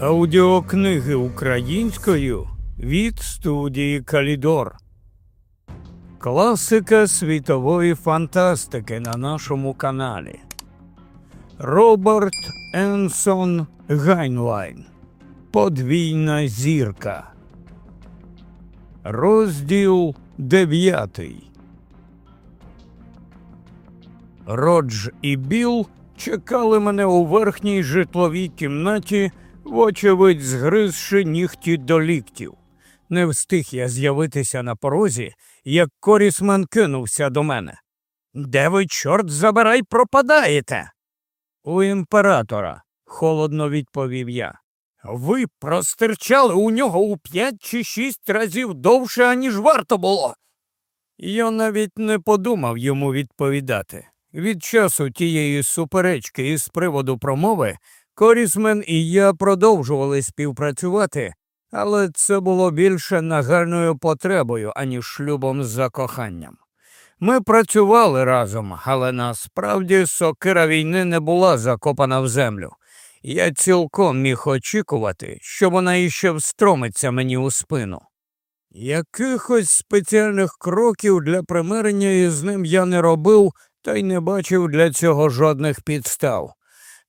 Аудіокниги українською від студії Калідор. Класика світової фантастики на нашому каналі. Роберт Енсон Гайнлайн. Подвійна зірка. Розділ дев'ятий. Родж і Біл чекали мене у верхній житловій кімнаті, вочевидь, згризши нігті до ліктів. Не встиг я з'явитися на порозі, як корісмен кинувся до мене. Де ви, чорт забирай, пропадаєте? У імператора, холодно відповів я. Ви простирчали у нього у п'ять чи шість разів довше, аніж варто було. Я навіть не подумав йому відповідати. Від часу тієї суперечки із приводу промови Корісмен і я продовжували співпрацювати, але це було більше нагальною потребою, аніж шлюбом за коханням. Ми працювали разом, але насправді сокира війни не була закопана в землю. Я цілком міг очікувати, що вона іще встромиться мені у спину. Якихось спеціальних кроків для примирення із ним я не робив та й не бачив для цього жодних підстав.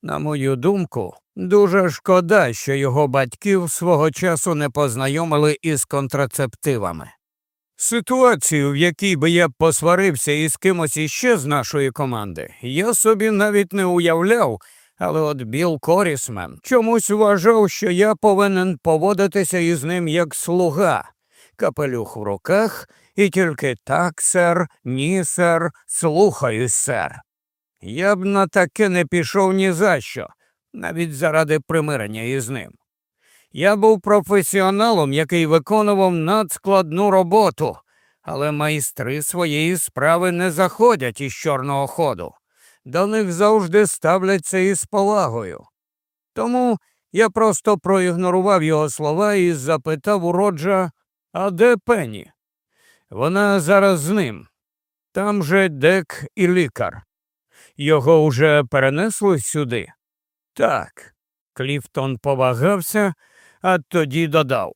На мою думку, дуже шкода, що його батьків свого часу не познайомили із контрацептивами. Ситуацію, в якій би я посварився із кимось іще з нашої команди, я собі навіть не уявляв, але от Біл Корісмен чомусь вважав, що я повинен поводитися із ним як слуга, капелюх в руках і тільки так, сер, ні, сер, слухаюсь, сер. Я б на таке не пішов ні за що, навіть заради примирення із ним. Я був професіоналом, який виконував надскладну роботу, але майстри своєї справи не заходять із чорного ходу. До них завжди ставляться із повагою. Тому я просто проігнорував його слова і запитав у Роджа, а де Пенні? Вона зараз з ним. Там же дек і лікар. Його уже перенесли сюди? Так. Кліфтон повагався, а тоді додав.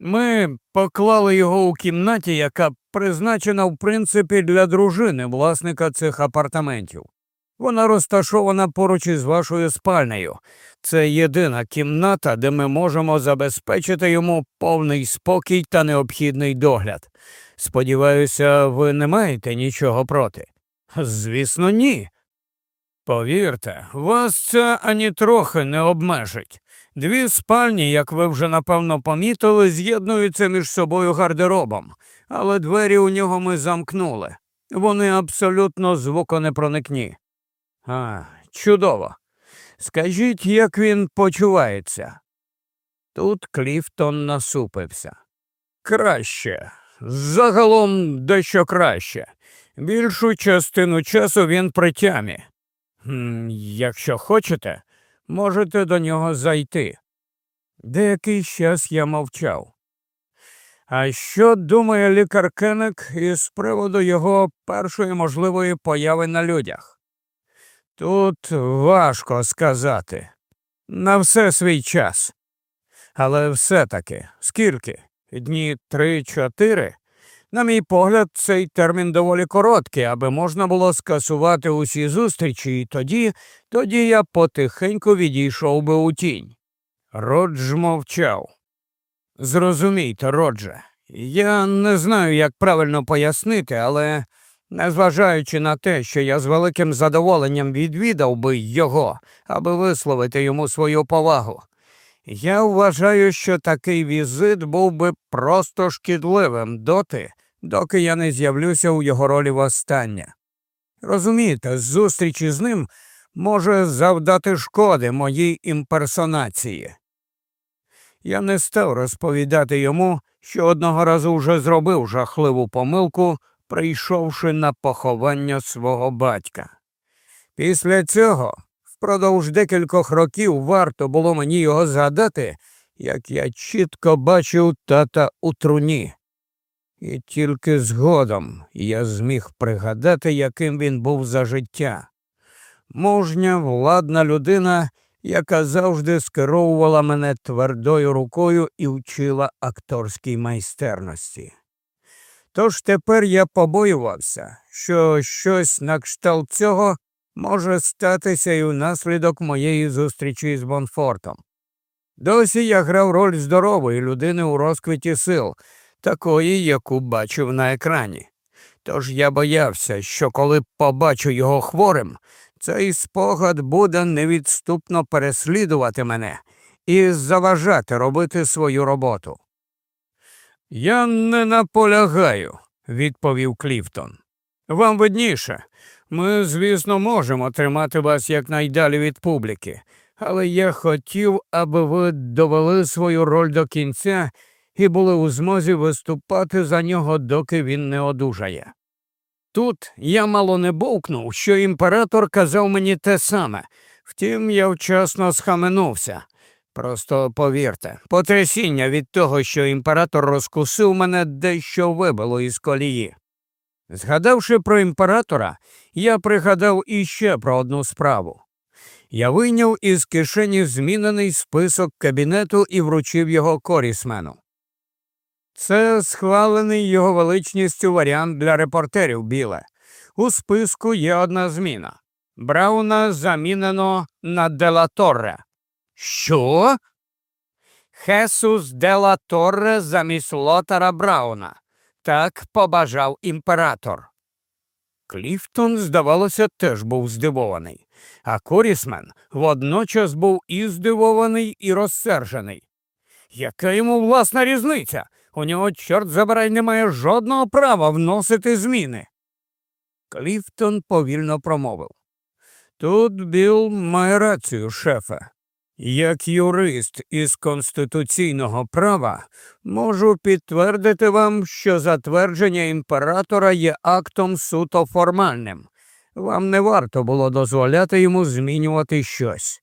Ми поклали його у кімнаті, яка призначена в принципі для дружини власника цих апартаментів. Вона розташована поруч із вашою спальнею. Це єдина кімната, де ми можемо забезпечити йому повний спокій та необхідний догляд. Сподіваюся, ви не маєте нічого проти? Звісно, ні. Повірте, вас це ані трохи не обмежить. Дві спальні, як ви вже напевно помітили, з'єднуються між собою гардеробом, але двері у нього ми замкнули. Вони абсолютно звуконепроникні. А, чудово. Скажіть, як він почувається? Тут Кліфтон насупився. Краще. Загалом дещо краще. Більшу частину часу він при тямі. Якщо хочете, можете до нього зайти. Деякий час я мовчав. А що думає лікар Кенек із приводу його першої можливої появи на людях? Тут важко сказати. На все свій час. Але все таки, скільки? Дні три-чотири? На мій погляд, цей термін доволі короткий, аби можна було скасувати усі зустрічі, і тоді, тоді я потихеньку відійшов би у тінь. Родж мовчав. Зрозумійте, Родже, я не знаю, як правильно пояснити, але незважаючи на те, що я з великим задоволенням відвідав би його, аби висловити йому свою повагу, я вважаю, що такий візит був би просто шкідливим доти, доки я не з'явлюся у його ролі востаннє. Розумієте, зустріч із ним може завдати шкоди моїй імперсонації. Я не став розповідати йому, що одного разу вже зробив жахливу помилку, прийшовши на поховання свого батька. Після цього впродовж декількох років варто було мені його згадати, як я чітко бачив тата у труні. І тільки згодом я зміг пригадати, яким він був за життя. Мужня, владна людина, яка завжди скеровувала мене твердою рукою і вчила акторській майстерності. Тож тепер я побоювався, що щось на кшталт цього може статися і внаслідок моєї зустрічі з Бонфортом. Досі я грав роль здорової людини у розквіті сил, такої, яку бачив на екрані. Тож я боявся, що коли побачу його хворим, цей спогад буде невідступно переслідувати мене і заважати робити свою роботу. Я не наполягаю, відповів Кліфтон. Вам видніше. Ми, звісно, можемо тримати вас якнайдалі від публіки, але я хотів, аби ви довели свою роль до кінця і були у змозі виступати за нього, доки він не одужає. Тут я мало не бовкнув, що імператор казав мені те саме, втім, я вчасно схаменувся. Просто повірте, потрясіння від того, що імператор розкусив мене дещо вибило із колії. Згадавши про імператора, я пригадав іще про одну справу. Я вийняв із кишені змінений список кабінету і вручив його корісмену. Це схвалений його величністю варіант для репортерів, біле. У списку є одна зміна. Брауна замінено на Делаторре. Що? Хесус Делаторре замість Лотара Брауна. Так побажав імператор. Кліфтон, здавалося, теж був здивований, а Корісмен водночас був і здивований, і розсержений. Яка йому власна різниця? У нього, чорт забирай, немає жодного права вносити зміни. Кліфтон повільно промовив. Тут Біл має рацію, шефе. Як юрист із конституційного права можу підтвердити вам, що затвердження імператора є актом суто формальним. Вам не варто було дозволяти йому змінювати щось.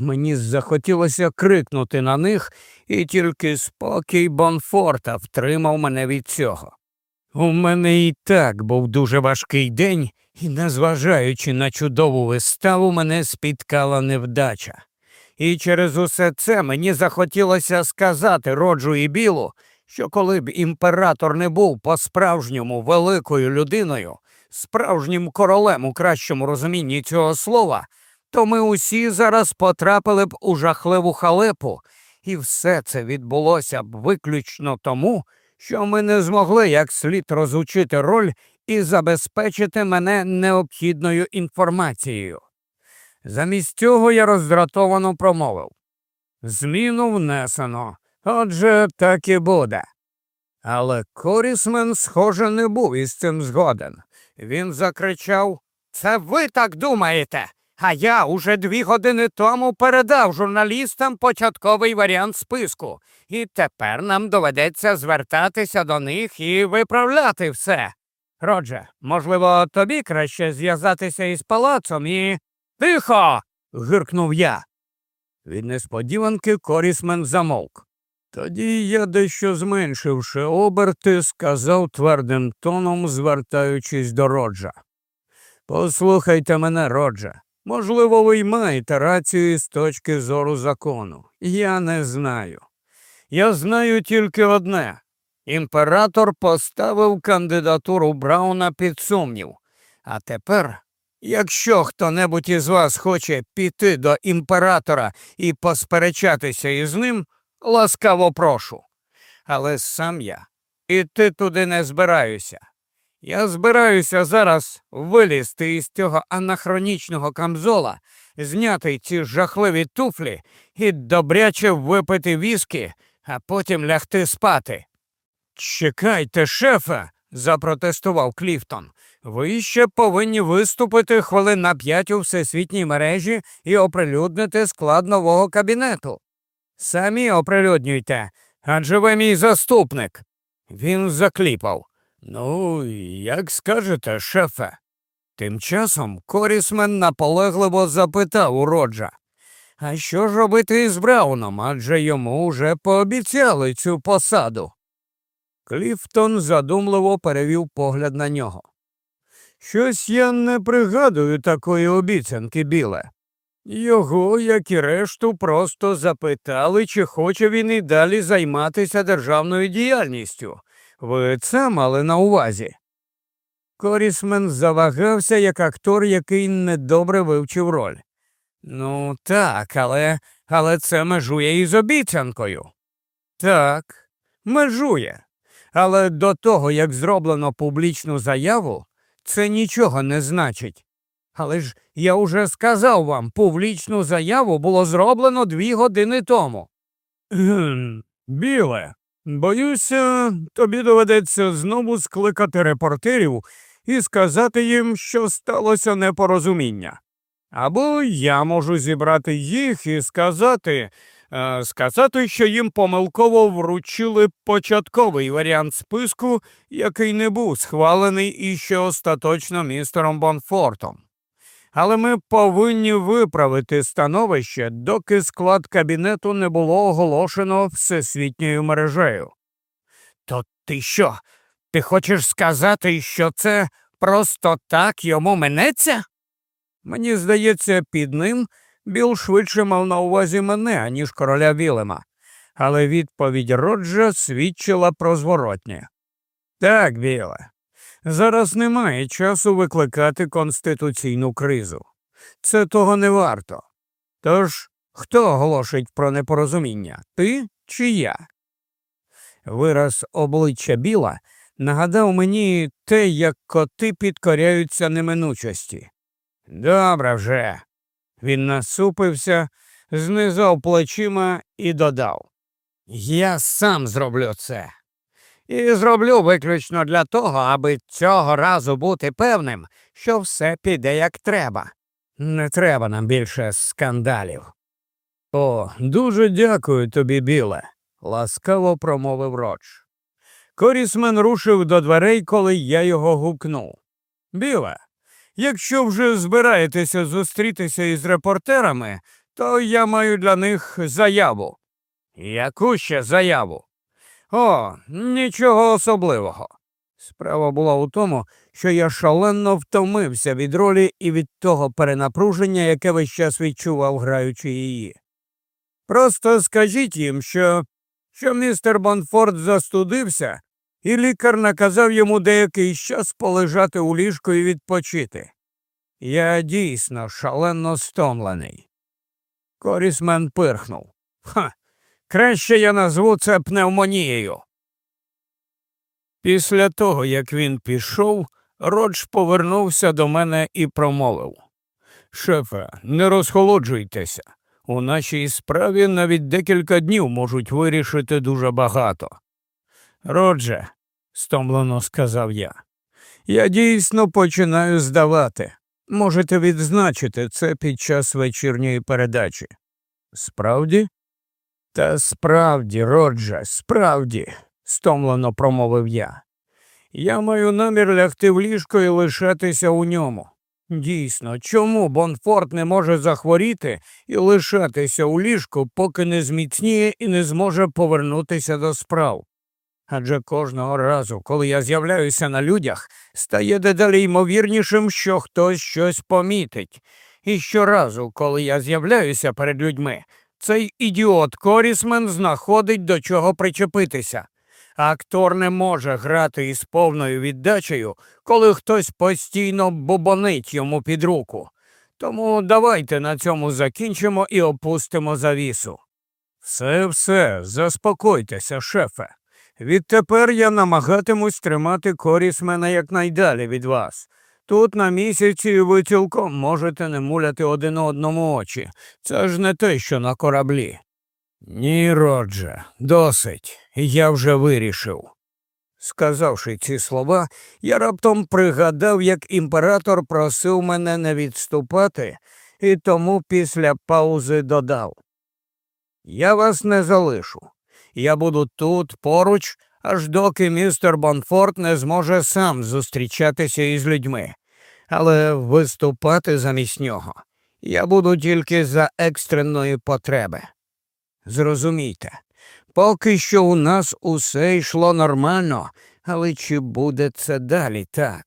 Мені захотілося крикнути на них, і тільки спокій Бонфорта втримав мене від цього. У мене і так був дуже важкий день, і, незважаючи на чудову виставу, мене спіткала невдача. І через усе це мені захотілося сказати Роджу і Білу, що коли б імператор не був по-справжньому великою людиною, справжнім королем у кращому розумінні цього слова, то ми усі зараз потрапили б у жахливу халепу, і все це відбулося б виключно тому, що ми не змогли як слід розучити роль і забезпечити мене необхідною інформацією. Замість цього я роздратовано промовив Зміну внесено, отже, так і буде. Але Корісмен, схоже, не був із цим згоден. Він закричав Це ви так думаєте? А я уже дві години тому передав журналістам початковий варіант списку, і тепер нам доведеться звертатися до них і виправляти все. Родже, можливо, тобі краще зв'язатися із палацом і. Тихо. гиркнув я. Від несподіванки Корісмен замовк. Тоді я, дещо зменшивши оберти, сказав твердим тоном, звертаючись до Роджа. Послухайте мене, Роджа. Можливо, ви й маєте рацію з точки зору закону. Я не знаю. Я знаю тільки одне імператор поставив кандидатуру Брауна під сумнів. А тепер, якщо хто небудь із вас хоче піти до імператора і посперечатися із ним, ласкаво прошу. Але сам я іти туди не збираюся. Я збираюся зараз вилізти із цього анахронічного камзола, зняти ці жахливі туфлі і добряче випити віскі, а потім лягти спати. Чекайте, шефе, запротестував Кліфтон. Ви ще повинні виступити хвилин на п'ять у всесвітній мережі і оприлюднити склад нового кабінету. Самі оприлюднюйте, адже ви мій заступник. Він закліпав. Ну, як скажете, шефе. Тим часом Корісмен наполегливо запитав у Роджа. А що ж робити із Брауном, адже йому вже пообіцяли цю посаду. Кліфтон задумливо перевів погляд на нього. Щось я не пригадую такої обіцянки, біле. Його, як і решту, просто запитали, чи хоче він і далі займатися державною діяльністю. Ви це мали на увазі. Корісмен завагався як актор, який недобре вивчив роль. Ну, так, але але це межує із обіцянкою. Так, межує. Але до того, як зроблено публічну заяву, це нічого не значить. Але ж я уже сказав вам, публічну заяву було зроблено дві години тому. Біле, боюся, тобі доведеться знову скликати репортерів і сказати їм, що сталося непорозуміння. Або я можу зібрати їх і сказати, е, сказати, що їм помилково вручили початковий варіант списку, який не був схвалений і що остаточно містером Бонфортом. Але ми повинні виправити становище, доки склад кабінету не було оголошено всесвітньою мережею. То ти що? Ти хочеш сказати, що це просто так йому минеться? Мені здається, під ним Біл швидше мав на увазі мене, аніж короля Вілема, але відповідь Роджа свідчила про зворотнє. Так, Біле, зараз немає часу викликати конституційну кризу. Це того не варто. Тож хто оголошить про непорозуміння? Ти чи я? Вираз обличчя Біла нагадав мені те, як коти підкоряються неминучості. Добре вже. Він насупився, знизав плечима і додав. Я сам зроблю це. І зроблю виключно для того, аби цього разу бути певним, що все піде як треба. Не треба нам більше скандалів. О, дуже дякую тобі, Біле, ласкаво промовив Родж. Корісмен рушив до дверей, коли я його гукнув. Біле, якщо вже збираєтеся зустрітися із репортерами, то я маю для них заяву. Яку ще заяву? О, нічого особливого. Справа була у тому, що я шалено втомився від ролі і від того перенапруження, яке весь час відчував, граючи її. Просто скажіть їм, що що містер Бонфорд застудився, і лікар наказав йому деякий час полежати у ліжку і відпочити. Я дійсно шалено стомлений. Корісмен пирхнув. Ха, краще я назву це пневмонією. Після того, як він пішов, Родж повернувся до мене і промовив Шефе, не розхолоджуйтеся. У нашій справі навіть декілька днів можуть вирішити дуже багато. Родже, стомлено сказав я, я дійсно починаю здавати. Можете відзначити це під час вечірньої передачі. Справді? Та справді, Родже, справді, стомлено промовив я. Я маю намір лягти в ліжко і лишатися у ньому. Дійсно, чому Бонфорт не може захворіти і лишатися у ліжку, поки не зміцніє і не зможе повернутися до справ? Адже кожного разу, коли я з'являюся на людях, стає дедалі ймовірнішим, що хтось щось помітить. І щоразу, коли я з'являюся перед людьми, цей ідіот Корісмен знаходить до чого причепитися. Актор не може грати із повною віддачею, коли хтось постійно бубонить йому під руку. Тому давайте на цьому закінчимо і опустимо завісу. Все, все, заспокойтеся, шефе. Відтепер я намагатимусь тримати корісмена якнайдалі від вас. Тут на місяці ви цілком можете не муляти один одному очі. Це ж не те, що на кораблі. Ні, Родже, досить, я вже вирішив. Сказавши ці слова, я раптом пригадав, як імператор просив мене не відступати, і тому після паузи додав Я вас не залишу. Я буду тут поруч, аж доки містер Бонфорт не зможе сам зустрічатися із людьми, але виступати замість нього я буду тільки за екстреної потреби. Зрозумійте, поки що у нас усе йшло нормально, але чи буде це далі так?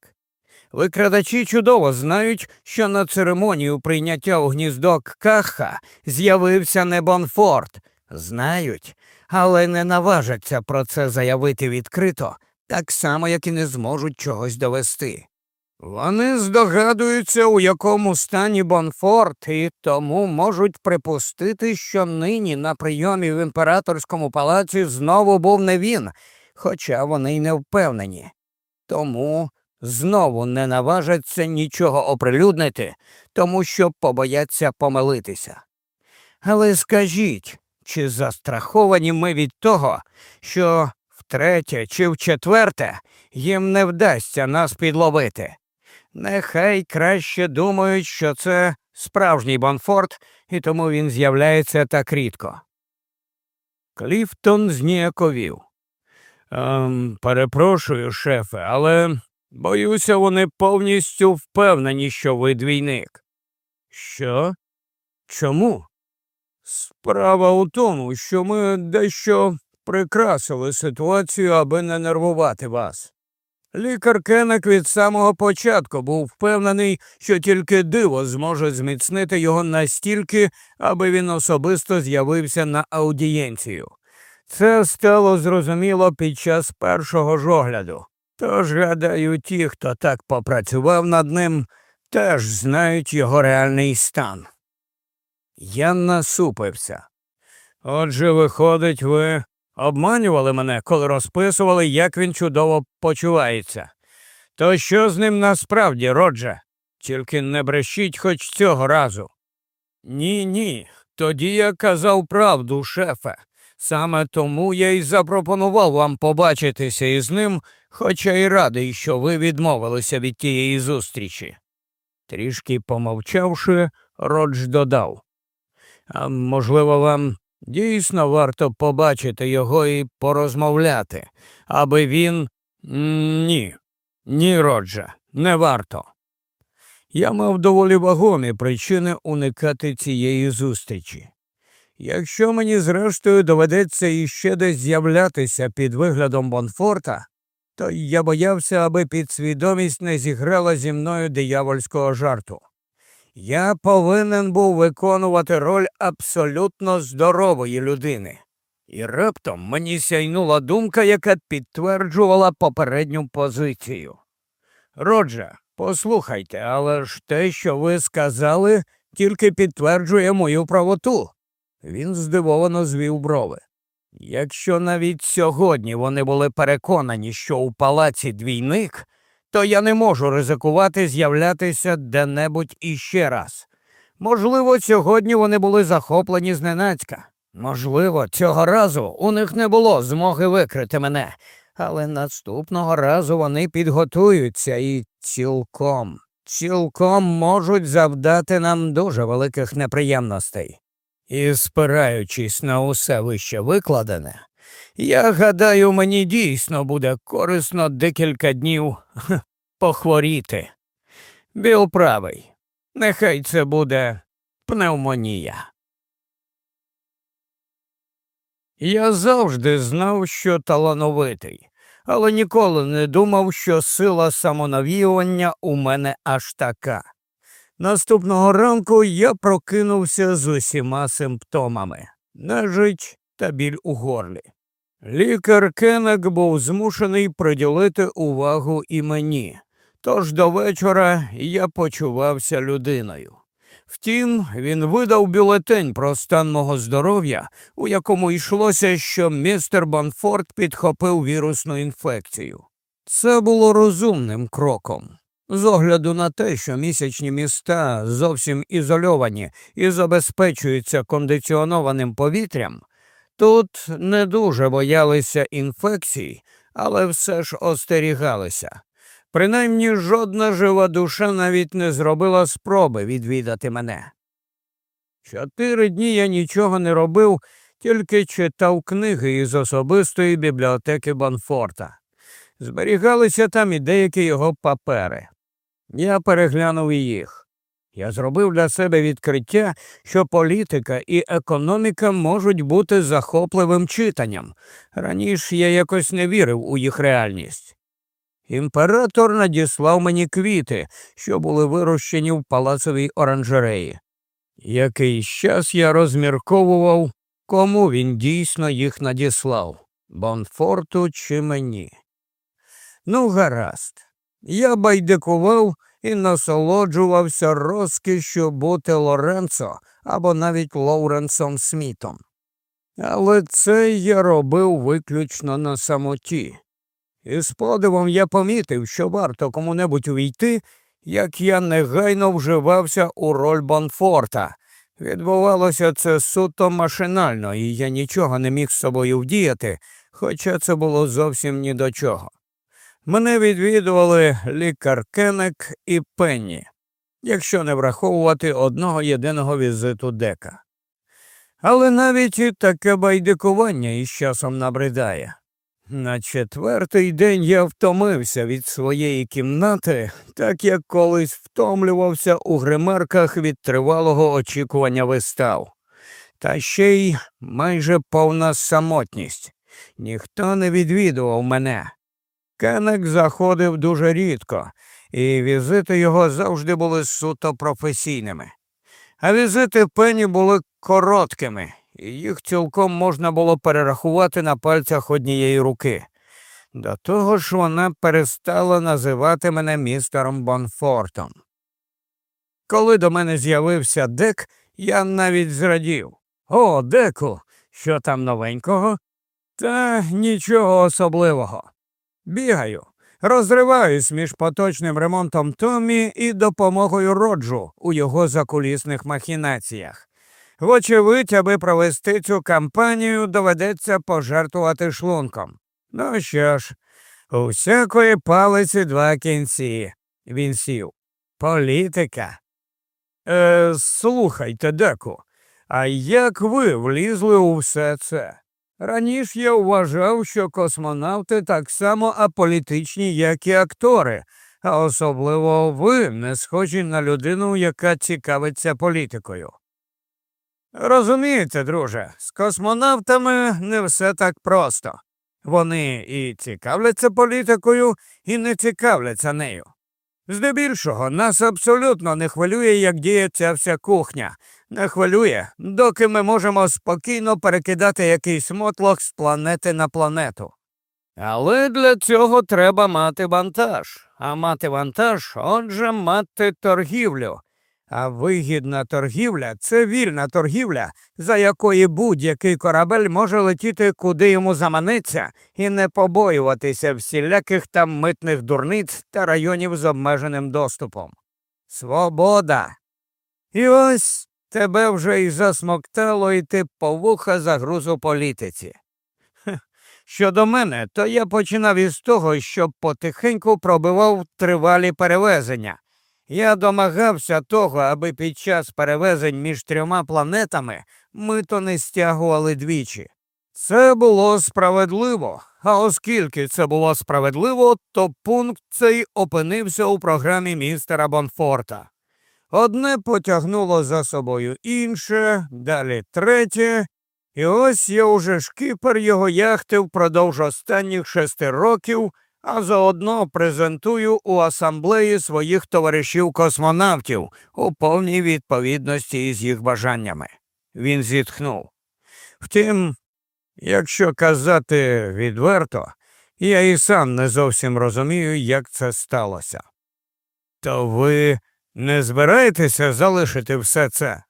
Викрадачі чудово знають, що на церемонію прийняття у гніздо Каха з'явився не Бонфорт. Знають, але не наважаться про це заявити відкрито, так само, як і не зможуть чогось довести. Вони здогадуються, у якому стані Бонфорт, і тому можуть припустити, що нині на прийомі в імператорському палаці знову був не він, хоча вони й не впевнені. Тому знову не наважаться нічого оприлюднити, тому що побояться помилитися. Але скажіть, чи застраховані ми від того, що втретє чи вчетверте їм не вдасться нас підловити? Нехай краще думають, що це справжній Бонфорт, і тому він з'являється так рідко. Кліфтон зніяковів. Ем, перепрошую, шефе, але боюся, вони повністю впевнені, що ви двійник. Що? Чому? Справа у тому, що ми дещо прикрасили ситуацію, аби не нервувати вас. Лікар Кенек від самого початку був впевнений, що тільки диво зможе зміцнити його настільки, аби він особисто з'явився на аудієнцію. Це стало зрозуміло під час першого ж огляду. Тож, гадаю, ті, хто так попрацював над ним, теж знають його реальний стан. Я насупився. Отже, виходить, ви обманювали мене, коли розписували, як він чудово почувається. То що з ним насправді, Родже? Тільки не брешіть хоч цього разу. Ні, ні. Тоді я казав правду, шефе. Саме тому я й запропонував вам побачитися із ним, хоча й радий, що ви відмовилися від тієї зустрічі. Трішки помовчавши, Родж додав. А можливо, вам дійсно варто побачити його і порозмовляти, аби він. Ні, ні, Роджа, не варто. Я мав доволі вагомі причини уникати цієї зустрічі. Якщо мені, зрештою, доведеться іще десь з'являтися під виглядом Бонфорта, то я боявся, аби підсвідомість не зіграла зі мною диявольського жарту. Я повинен був виконувати роль абсолютно здорової людини. І раптом мені сяйнула думка, яка підтверджувала попередню позицію. Роджа, послухайте, але ж те, що ви сказали, тільки підтверджує мою правоту. Він здивовано звів брови. Якщо навіть сьогодні вони були переконані, що у палаці двійник, то я не можу ризикувати з'являтися де-небудь іще раз. Можливо, сьогодні вони були захоплені зненацька. Можливо, цього разу у них не було змоги викрити мене, але наступного разу вони підготуються і цілком, цілком можуть завдати нам дуже великих неприємностей. І, спираючись на усе вище викладене, я гадаю, мені дійсно буде корисно декілька днів похворіти. Біл правий. Нехай це буде пневмонія. Я завжди знав, що талановитий, але ніколи не думав, що сила самонавіювання у мене аж така. Наступного ранку я прокинувся з усіма симптомами нежить та біль у горлі. Лікар Кеннек був змушений приділити увагу і мені, тож до вечора я почувався людиною. Втім, він видав бюлетень про стан мого здоров'я, у якому йшлося, що містер Банфорд підхопив вірусну інфекцію. Це було розумним кроком. З огляду на те, що місячні міста зовсім ізольовані і забезпечуються кондиціонованим повітрям, тут не дуже боялися інфекцій, але все ж остерігалися. Принаймні жодна жива душа навіть не зробила спроби відвідати мене. Чотири дні я нічого не робив, тільки читав книги із особистої бібліотеки Бонфорта. Зберігалися там і деякі його папери. Я переглянув їх. Я зробив для себе відкриття, що політика і економіка можуть бути захопливим читанням. Раніше я якось не вірив у їх реальність. імператор надіслав мені квіти, що були вирощені в палацовій оранжереї. Якийсь час я розмірковував, кому він дійсно їх надіслав Бонфорту чи мені. Ну, гаразд. Я байдикував і насолоджувався розкішшю бути Лоренцо або навіть Лоуренсом Смітом. Але це я робив виключно на самоті. І з подивом я помітив, що варто кому-небудь увійти, як я негайно вживався у роль Бонфорта. Відбувалося це суто машинально, і я нічого не міг з собою вдіяти, хоча це було зовсім ні до чого. Мене відвідували лікар Кенек і Пенні, якщо не враховувати одного єдиного візиту дека. Але навіть і таке байдикування із часом набридає. На четвертий день я втомився від своєї кімнати, так як колись втомлювався у гримерках від тривалого очікування вистав. Та ще й майже повна самотність. Ніхто не відвідував мене. Кенек заходив дуже рідко, і візити його завжди були суто професійними. А візити пені були короткими, і їх цілком можна було перерахувати на пальцях однієї руки. До того ж вона перестала називати мене містером Бонфортом. Коли до мене з'явився дек, я навіть зрадів. О, деку, що там новенького? Та нічого особливого. Бігаю, розриваюсь між поточним ремонтом Томі і допомогою роджу у його закулісних махінаціях. Вочевидь, аби провести цю кампанію, доведеться пожертвувати шлунком. Ну що ж, у всякої палиці два кінці. Він сів. Політика. Е, Слухайте, деку, а як ви влізли у все це? Раніше я вважав, що космонавти так само аполітичні, як і актори, а особливо ви не схожі на людину, яка цікавиться політикою. Розумієте, друже, з космонавтами не все так просто. Вони і цікавляться політикою, і не цікавляться нею. Здебільшого нас абсолютно не хвилює, як діє ця вся кухня, не хвилює, доки ми можемо спокійно перекидати якийсь мотлох з планети на планету. Але для цього треба мати вантаж, а мати вантаж, отже, мати торгівлю. А вигідна торгівля це вільна торгівля, за якої будь-який корабель може летіти куди йому заманеться і не побоюватися всіляких там митних дурниць та районів з обмеженим доступом. Свобода. І ось тебе вже й засмоктало йти по вуха загрузу політиці. Щодо мене, то я починав із того, що потихеньку пробивав тривалі перевезення. Я домагався того, аби під час перевезень між трьома планетами ми то не стягували двічі. Це було справедливо, а оскільки це було справедливо, то пункт цей опинився у програмі містера Бонфорта. Одне потягнуло за собою інше, далі третє, і ось я уже шкіпер його яхти впродовж останніх шести років а заодно презентую у асамблеї своїх товаришів-космонавтів у повній відповідності із їх бажаннями. Він зітхнув. Втім, якщо казати відверто, я і сам не зовсім розумію, як це сталося. То ви не збираєтеся залишити все це?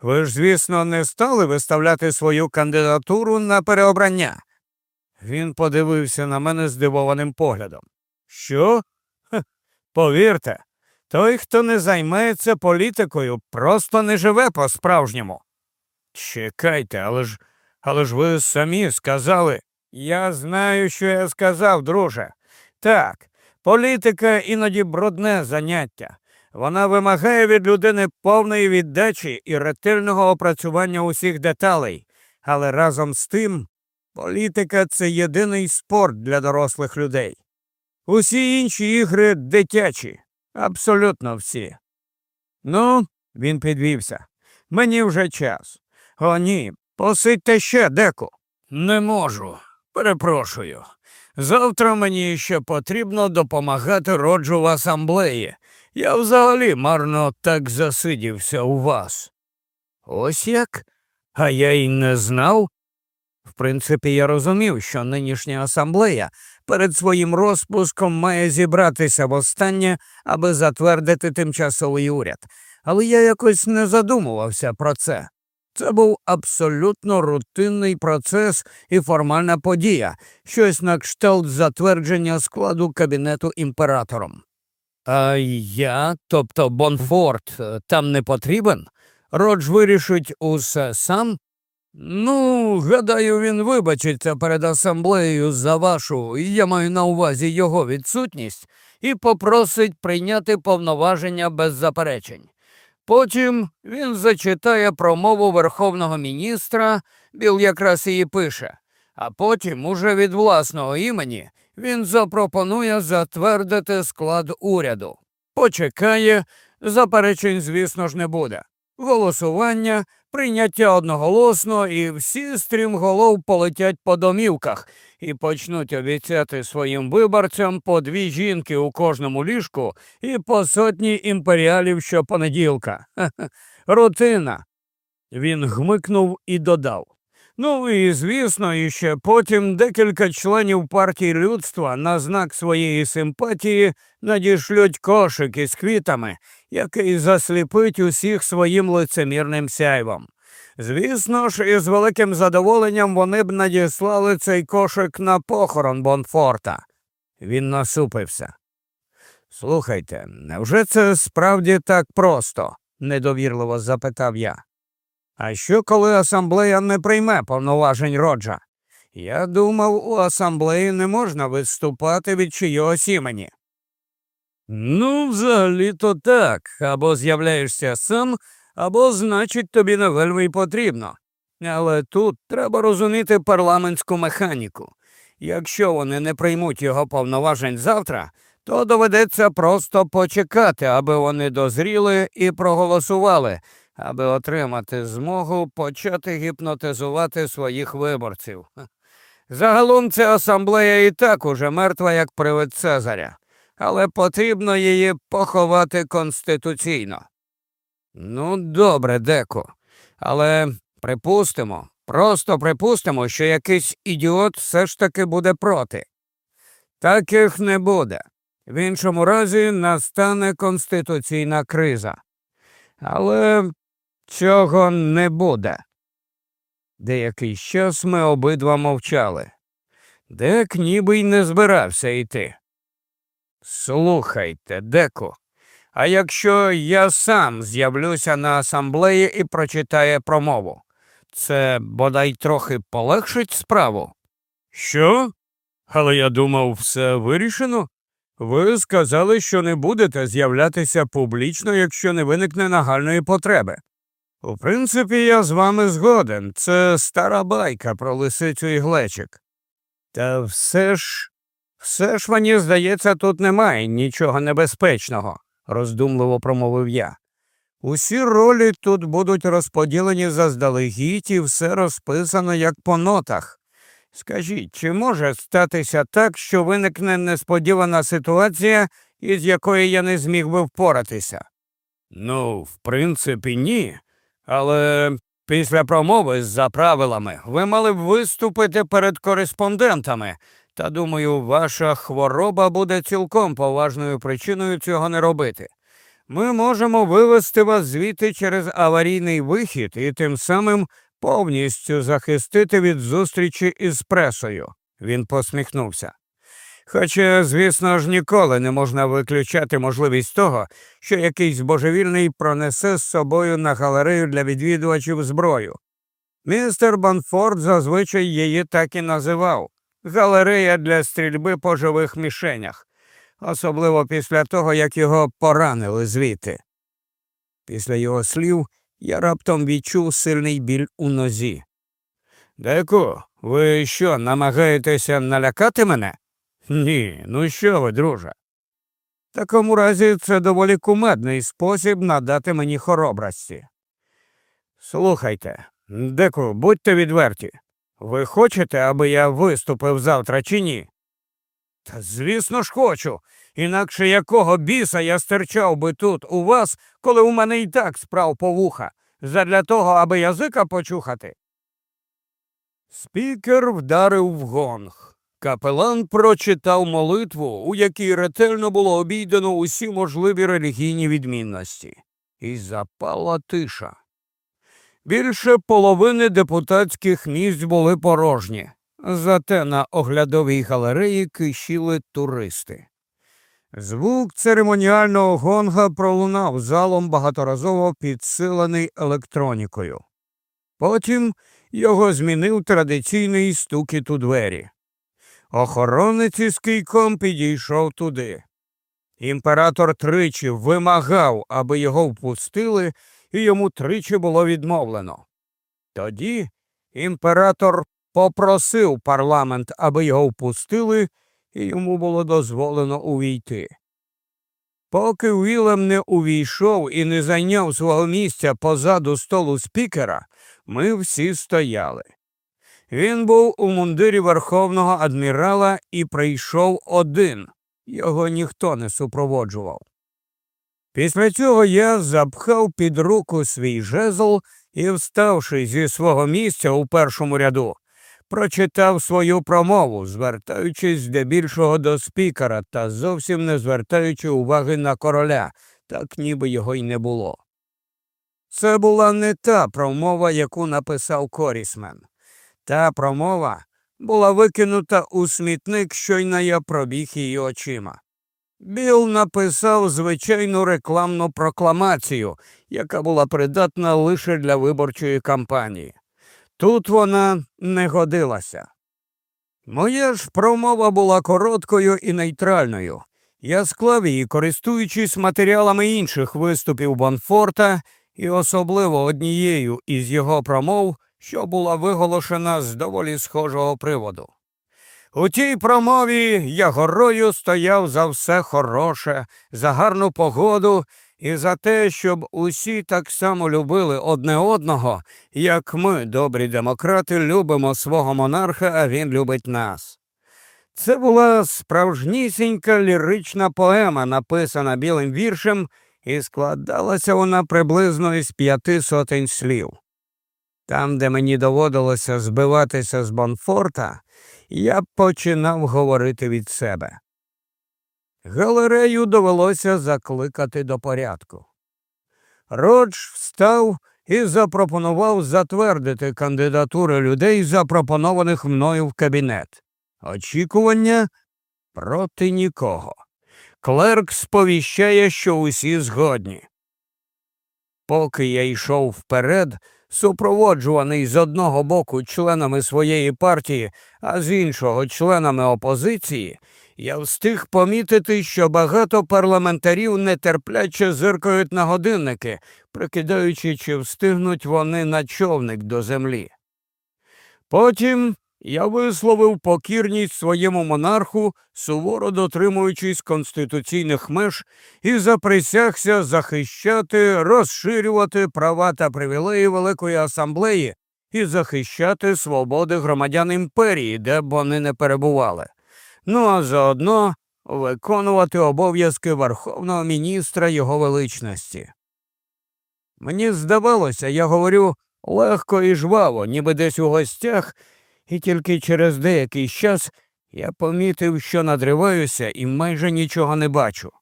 Ви ж, звісно, не стали виставляти свою кандидатуру на переобрання. Він подивився на мене здивованим поглядом. Що? Ха, повірте, той, хто не займається політикою, просто не живе по-справжньому. Чекайте, але ж але ж ви самі сказали. Я знаю, що я сказав, друже. Так, політика іноді брудне заняття. Вона вимагає від людини повної віддачі і ретельного опрацювання усіх деталей, але разом з тим Політика це єдиний спорт для дорослих людей. Усі інші ігри дитячі, абсолютно всі. Ну, він підвівся. Мені вже час. О, ні, посидьте ще деку. Не можу. Перепрошую. Завтра мені ще потрібно допомагати роджу в асамблеї. Я взагалі марно так засидівся у вас. Ось як? А я й не знав. В принципі, я розумів, що нинішня асамблея перед своїм розпуском має зібратися востаннє, аби затвердити тимчасовий уряд, але я якось не задумувався про це. Це був абсолютно рутинний процес і формальна подія, щось на кшталт затвердження складу кабінету імператором. А я, тобто Бонфорт, е, там не потрібен? Родж вирішить усе сам? Ну, гадаю, він вибачиться перед асамблеєю за вашу, я маю на увазі його відсутність, і попросить прийняти повноваження без заперечень. Потім він зачитає промову верховного міністра, Біл якраз її пише, а потім, уже від власного імені, він запропонує затвердити склад уряду. Почекає, заперечень, звісно ж, не буде. Голосування, прийняття одноголосно, і всі стрімголов полетять по домівках і почнуть обіцяти своїм виборцям по дві жінки у кожному ліжку і по сотні імперіалів щопонеділка. Рутина. Він гмикнув і додав. Ну і звісно, і ще потім декілька членів партії людства на знак своєї симпатії надішлють кошик із квітами, який засліпить усіх своїм лицемірним сяйвом. Звісно ж, із великим задоволенням вони б надіслали цей кошик на похорон Бонфорта. Він насупився. Слухайте, невже це справді так просто? недовірливо запитав я. А що, коли асамблея не прийме повноважень роджа? Я думав, у асамблеї не можна виступати від чийогось імені. Ну, взагалі то так, або з'являєшся сам, або, значить, тобі не вельми й потрібно. Але тут треба розуміти парламентську механіку. Якщо вони не приймуть його повноважень завтра, то доведеться просто почекати, аби вони дозріли і проголосували, аби отримати змогу почати гіпнотизувати своїх виборців. Загалом ця асамблея і так уже мертва, як привид Цезаря, але потрібно її поховати конституційно. Ну, добре, деку. Але припустимо, просто припустимо, що якийсь ідіот все ж таки буде проти. Таких не буде. В іншому разі настане конституційна криза. Але цього не буде. Деякий час ми обидва мовчали. Дек ніби й не збирався йти. Слухайте, деку, а якщо я сам з'явлюся на асамблеї і прочитаю промову, це бодай трохи полегшить справу? Що? Але я думав, все вирішено. Ви сказали, що не будете з'являтися публічно, якщо не виникне нагальної потреби. У принципі, я з вами згоден. Це стара байка про лисицю і глечик. Та все ж, все ж мені здається, тут немає нічого небезпечного роздумливо промовив я. Усі ролі тут будуть розподілені заздалегідь і все розписано як по нотах. Скажіть, чи може статися так, що виникне несподівана ситуація, із якої я не зміг би впоратися? Ну, в принципі, ні. Але після промови за правилами ви мали б виступити перед кореспондентами, та думаю, ваша хвороба буде цілком поважною причиною цього не робити. Ми можемо вивести вас звідти через аварійний вихід і тим самим повністю захистити від зустрічі із пресою. Він посміхнувся. Хоча, звісно ж, ніколи не можна виключати можливість того, що якийсь божевільний пронесе з собою на галерею для відвідувачів зброю. Містер Банфорд зазвичай її так і називав галерея для стрільби по живих мішенях, особливо після того, як його поранили звідти. Після його слів я раптом відчув сильний біль у нозі. Деку, ви що, намагаєтеся налякати мене? Ні, ну що ви, друже? Такому разі це доволі кумедний спосіб надати мені хоробрості. Слухайте, деку, будьте відверті. Ви хочете, аби я виступив завтра чи ні? Та звісно ж хочу. Інакше якого біса я стирчав би тут у вас, коли у мене і так справ по вуха, задля того, аби язика почухати. Спікер вдарив в гонг. Капелан прочитав молитву, у якій ретельно було обійдено усі можливі релігійні відмінності. І запала тиша. Більше половини депутатських місць були порожні, зате на оглядовій галереї кишіли туристи. Звук церемоніального гонга пролунав залом багаторазово підсилений електронікою. Потім його змінив традиційний стукіт у двері. Охоронець із кийком підійшов туди. Імператор тричі вимагав, аби його впустили, і йому тричі було відмовлено. Тоді імператор попросив парламент, аби його впустили, і йому було дозволено увійти. Поки Вілем не увійшов і не зайняв свого місця позаду столу спікера, ми всі стояли. Він був у мундирі верховного адмірала і прийшов один, його ніхто не супроводжував. Після цього я запхав під руку свій жезл і, вставши зі свого місця у першому ряду, прочитав свою промову, звертаючись здебільшого до спікера та зовсім не звертаючи уваги на короля, так ніби його й не було. Це була не та промова, яку написав Корісмен. Та промова була викинута у смітник, щойно я пробіг її очима. Біл написав звичайну рекламну прокламацію, яка була придатна лише для виборчої кампанії. Тут вона не годилася. Моя ж промова була короткою і нейтральною. Я склав її, користуючись матеріалами інших виступів Бонфорта, і особливо однією із його промов, що була виголошена з доволі схожого приводу. У тій промові я горою стояв за все хороше, за гарну погоду і за те, щоб усі так само любили одне одного, як ми, добрі демократи, любимо свого монарха, а він любить нас. Це була справжнісінька лірична поема, написана білим віршем, і складалася вона приблизно із п'яти сотень слів. Там, де мені доводилося збиватися з Бонфорта, я починав говорити від себе. Галерею довелося закликати до порядку. Родж встав і запропонував затвердити кандидатури людей, запропонованих мною в кабінет. Очікування проти нікого. Клерк сповіщає, що усі згодні. Поки я йшов вперед, супроводжуваний з одного боку членами своєї партії, а з іншого членами опозиції, я встиг помітити, що багато парламентарів нетерпляче зиркають на годинники, прикидаючи, чи встигнуть вони на човник до землі. Потім я висловив покірність своєму монарху, суворо дотримуючись конституційних меж, і заприсягся захищати, розширювати права та привілеї Великої асамблеї і захищати свободи громадян імперії, де б вони не перебували. Ну а заодно виконувати обов'язки Верховного міністра його величності. Мені здавалося, я говорю легко і жваво, ніби десь у гостях і тільки через деякий час я помітив, що надриваюся і майже нічого не бачу.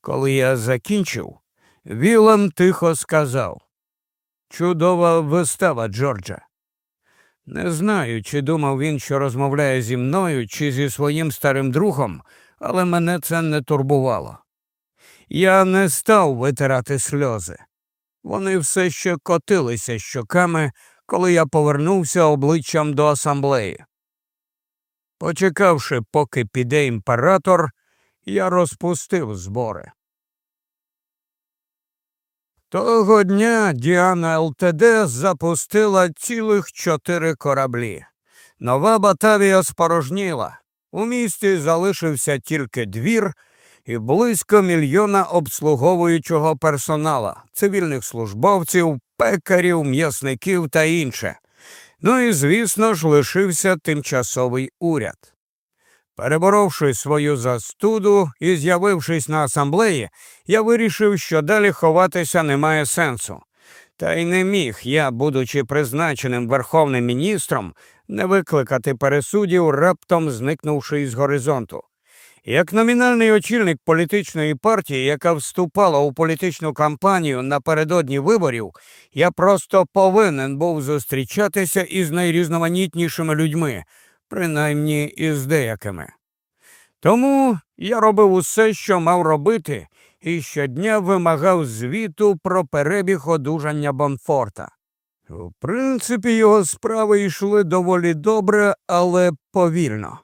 Коли я закінчив, Вілам тихо сказав Чудова вистава, Джорджа. Не знаю, чи думав він, що розмовляє зі мною, чи зі своїм старим другом, але мене це не турбувало. Я не став витирати сльози. Вони все ще котилися щоками, коли я повернувся обличчям до асамблеї. Почекавши, поки піде імператор, я розпустив збори. Того дня Діана ЛТД запустила цілих чотири кораблі. Нова Батавія спорожніла. У місті залишився тільки двір і близько мільйона обслуговуючого персонала, цивільних службовців, пекарів, м'ясників та інше. Ну і, звісно ж, лишився тимчасовий уряд. Переборовши свою застуду і з'явившись на асамблеї, я вирішив, що далі ховатися немає сенсу. Та й не міг я, будучи призначеним верховним міністром, не викликати пересудів, раптом зникнувши із горизонту. Як номінальний очільник політичної партії, яка вступала у політичну кампанію напередодні виборів, я просто повинен був зустрічатися із найрізноманітнішими людьми, принаймні із деякими. Тому я робив усе, що мав робити, і щодня вимагав звіту про перебіг одужання Бонфорта. В принципі, його справи йшли доволі добре, але повільно.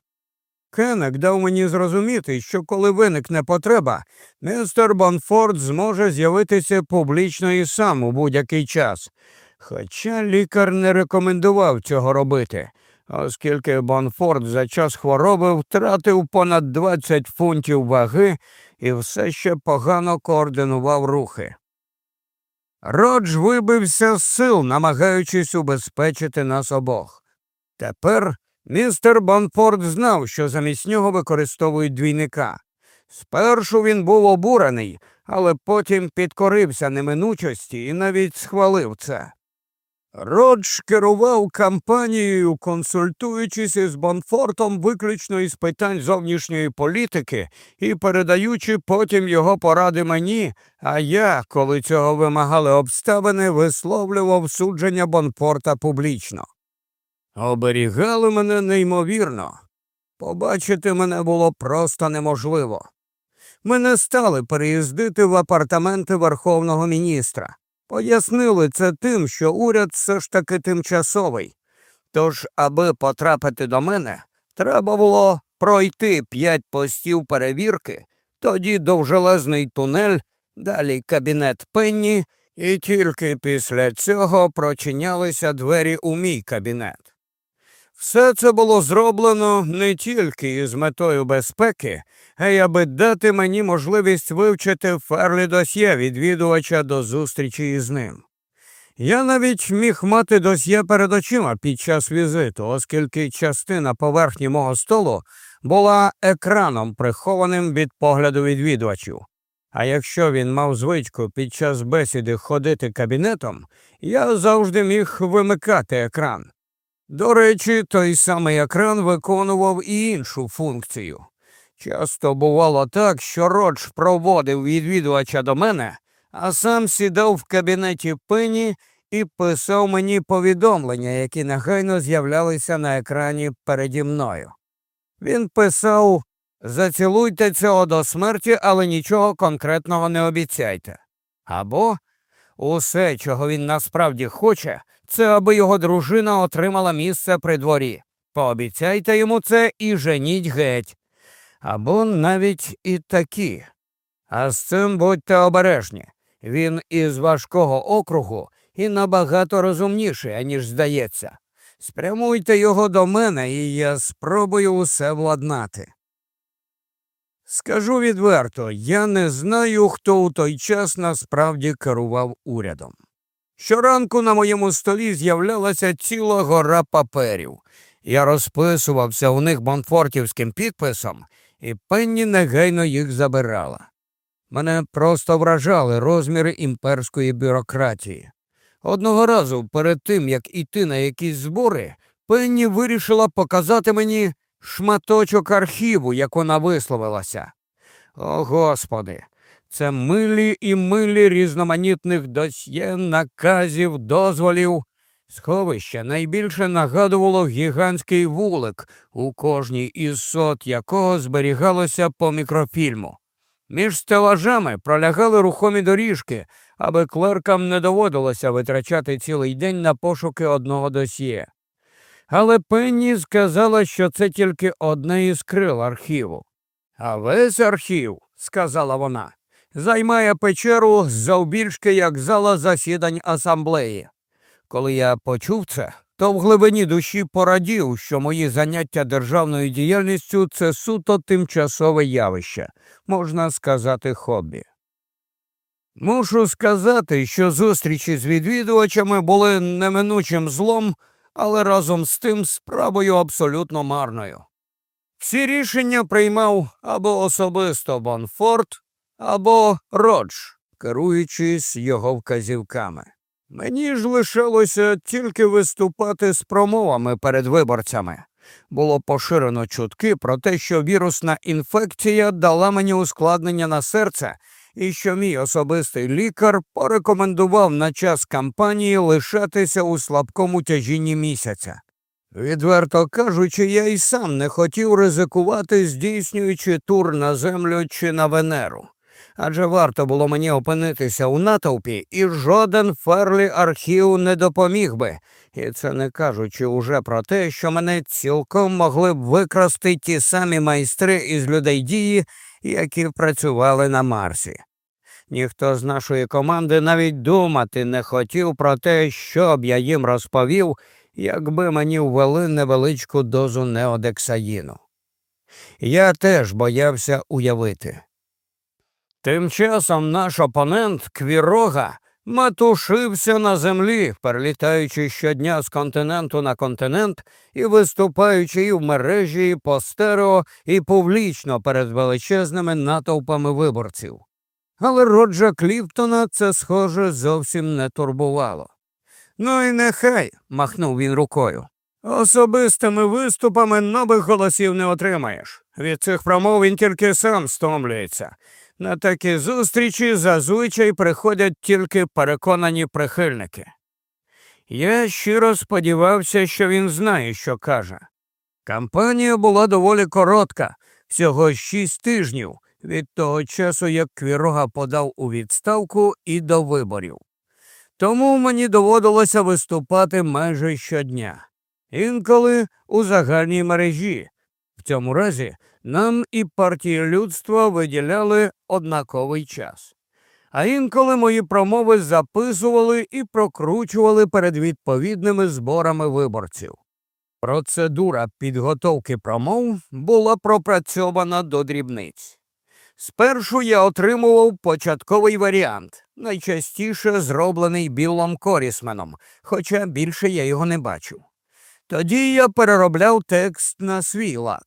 Кеннек дав мені зрозуміти, що коли виникне потреба, містер Бонфорд зможе з'явитися публічно і сам у будь-який час. Хоча лікар не рекомендував цього робити, оскільки Бонфорд за час хвороби втратив понад 20 фунтів ваги і все ще погано координував рухи. Родж вибився з сил, намагаючись убезпечити нас обох. Тепер містер Бонфорд знав, що замість нього використовують двійника. Спершу він був обурений, але потім підкорився неминучості і навіть схвалив це. Родж керував кампанією, консультуючись із Бонфортом виключно із питань зовнішньої політики і передаючи потім його поради мені, а я, коли цього вимагали обставини, висловлював судження Бонфорта публічно. Оберігали мене неймовірно. Побачити мене було просто неможливо. Ми не стали переїздити в апартаменти верховного міністра. Пояснили це тим, що уряд все ж таки тимчасовий. Тож, аби потрапити до мене, треба було пройти п'ять постів перевірки, тоді довжелезний тунель, далі кабінет пенні, і тільки після цього прочинялися двері у мій кабінет. Все це було зроблено не тільки із метою безпеки, а й аби дати мені можливість вивчити ферлі досьє відвідувача до зустрічі із ним. Я навіть міг мати досьє перед очима під час візиту, оскільки частина поверхні мого столу була екраном, прихованим від погляду відвідувачів. А якщо він мав звичку під час бесіди ходити кабінетом, я завжди міг вимикати екран. До речі, той самий екран виконував і іншу функцію. Часто бувало так, що Родж проводив відвідувача до мене, а сам сідав в кабінеті пині і писав мені повідомлення, які негайно з'являлися на екрані переді мною. Він писав Зацілуйте цього до смерті, але нічого конкретного не обіцяйте. Або усе, чого він насправді хоче, це аби його дружина отримала місце при дворі. Пообіцяйте йому це і женіть геть. Або навіть і такі. А з цим будьте обережні. Він із важкого округу і набагато розумніший, аніж здається. Спрямуйте його до мене, і я спробую усе владнати. Скажу відверто, я не знаю, хто у той час насправді керував урядом. Щоранку на моєму столі з'являлася ціла гора паперів. Я розписувався у них бонфортівським підписом, і пенні негайно їх забирала. Мене просто вражали розміри імперської бюрократії. Одного разу, перед тим як іти на якісь збори, пенні вирішила показати мені шматочок архіву, як вона висловилася. О Господи, це милі і милі різноманітних досьє, наказів, дозволів. Сховище найбільше нагадувало гігантський вулик, у кожній із сот якого зберігалося по мікрофільму. Між стелажами пролягали рухомі доріжки, аби клеркам не доводилося витрачати цілий день на пошуки одного досьє. Але Пенні сказала, що це тільки одне із крил архіву. А весь архів, сказала вона, займає печеру завбільшки, як зала засідань асамблеї. Коли я почув це, то в глибині душі порадів, що мої заняття державною діяльністю це суто тимчасове явище, можна сказати, хобі. Мушу сказати, що зустрічі з відвідувачами були неминучим злом, але разом з тим справою абсолютно марною. Ці рішення приймав або особисто Бонфорд, або Родж, керуючись його вказівками. Мені ж лишалося тільки виступати з промовами перед виборцями. Було поширено чутки про те, що вірусна інфекція дала мені ускладнення на серце, і що мій особистий лікар порекомендував на час кампанії лишатися у слабкому тяжінні місяця. Відверто кажучи, я й сам не хотів ризикувати, здійснюючи тур на землю чи на Венеру. Адже варто було мені опинитися у натовпі, і жоден ферлі архів не допоміг би, і це не кажучи уже про те, що мене цілком могли б викрасти ті самі майстри із людей дії, які працювали на Марсі. Ніхто з нашої команди навіть думати не хотів про те, що б я їм розповів, якби мені ввели невеличку дозу неодексаїну. Я теж боявся уявити. Тим часом наш опонент Квірога матушився на землі, перелітаючи щодня з континенту на континент і виступаючи і в мережі, і по стерео, і публічно перед величезними натовпами виборців. Але Роджа Кліптона це, схоже, зовсім не турбувало. Ну і нехай, махнув він рукою. Особистими виступами нових голосів не отримаєш. Від цих промов він тільки сам стомлюється. На такі зустрічі зазвичай приходять тільки переконані прихильники. Я щиро сподівався, що він знає, що каже. Кампанія була доволі коротка, всього шість тижнів від того часу, як Квірога подав у відставку і до виборів. Тому мені доводилося виступати майже щодня, інколи у загальній мережі. В цьому разі нам і партії людства виділяли однаковий час. А інколи мої промови записували і прокручували перед відповідними зборами виборців. Процедура підготовки промов була пропрацьована до дрібниць. Спершу я отримував початковий варіант, найчастіше зроблений Біллом Корісменом, хоча більше я його не бачив. Тоді я переробляв текст на свій лад.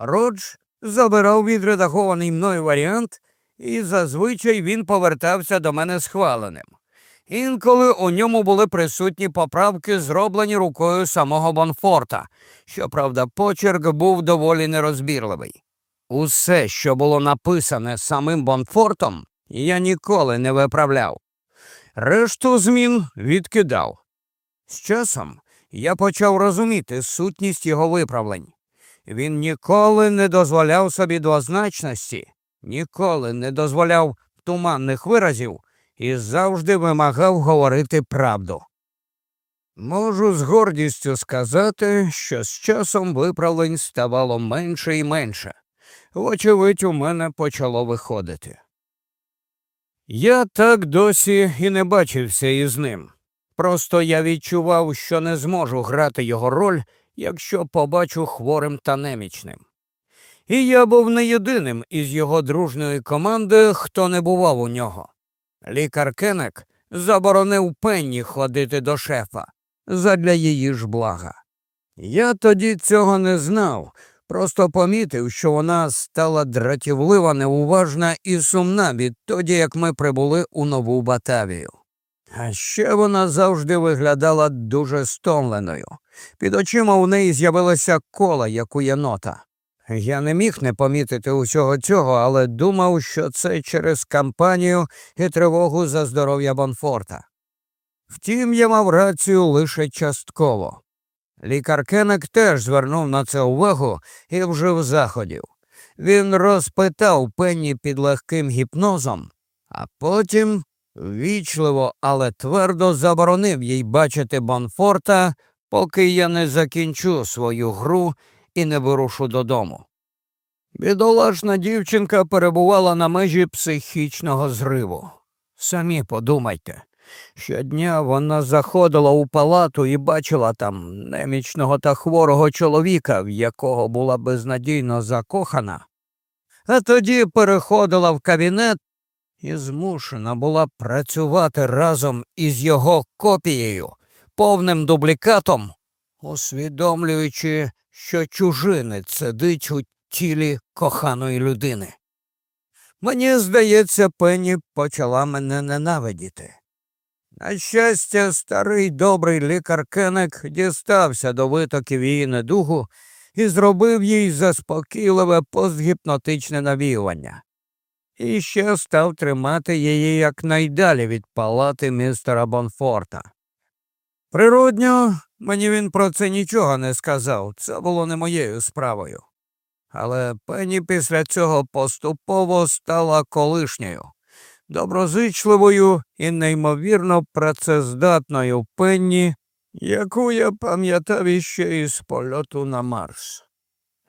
Родж забирав відредагований мною варіант, і зазвичай він повертався до мене схваленим. Інколи у ньому були присутні поправки, зроблені рукою самого Бонфорта. Щоправда, почерк був доволі нерозбірливий. Усе, що було написане самим Бонфортом, я ніколи не виправляв. Решту змін відкидав. З часом я почав розуміти сутність його виправлень. Він ніколи не дозволяв собі двозначності, ніколи не дозволяв туманних виразів і завжди вимагав говорити правду. Можу з гордістю сказати, що з часом виправлень ставало менше і менше. Вочевидь, у мене почало виходити. Я так досі і не бачився із ним. Просто я відчував, що не зможу грати його роль, якщо побачу хворим та немічним. І я був не єдиним із його дружної команди, хто не бував у нього. Лікар Кенек заборонив пенні ходити до шефа задля її ж блага. Я тоді цього не знав, просто помітив, що вона стала дратівлива, неуважна і сумна відтоді, як ми прибули у нову Батавію. А ще вона завжди виглядала дуже стомленою. Під очима у неї з'явилася кола, як у єнота. Я не міг не помітити усього цього, але думав, що це через кампанію і тривогу за здоров'я Бонфорта. Втім, я мав рацію лише частково. Лікар Кенек теж звернув на це увагу і вжив заходів. Він розпитав пенні під легким гіпнозом, а потім вічливо, але твердо заборонив їй бачити Бонфорта, поки я не закінчу свою гру і не вирушу додому. Бідолашна дівчинка перебувала на межі психічного зриву. Самі подумайте. Щодня вона заходила у палату і бачила там немічного та хворого чоловіка, в якого була безнадійно закохана, а тоді переходила в кабінет і змушена була працювати разом із його копією, повним дублікатом, усвідомлюючи, що чужинець сидить у тілі коханої людини. Мені здається, Пенні почала мене ненавидіти. На щастя, старий добрий лікар Кенек дістався до витоків її недугу і зробив їй заспокійливе постгіпнотичне навіювання. І ще став тримати її якнайдалі від палати містера Бонфорта. Природньо, мені він про це нічого не сказав, це було не моєю справою. Але Пенні після цього поступово стала колишньою, доброзичливою і неймовірно працездатною Пенні, яку я пам'ятав іще із польоту на Марс.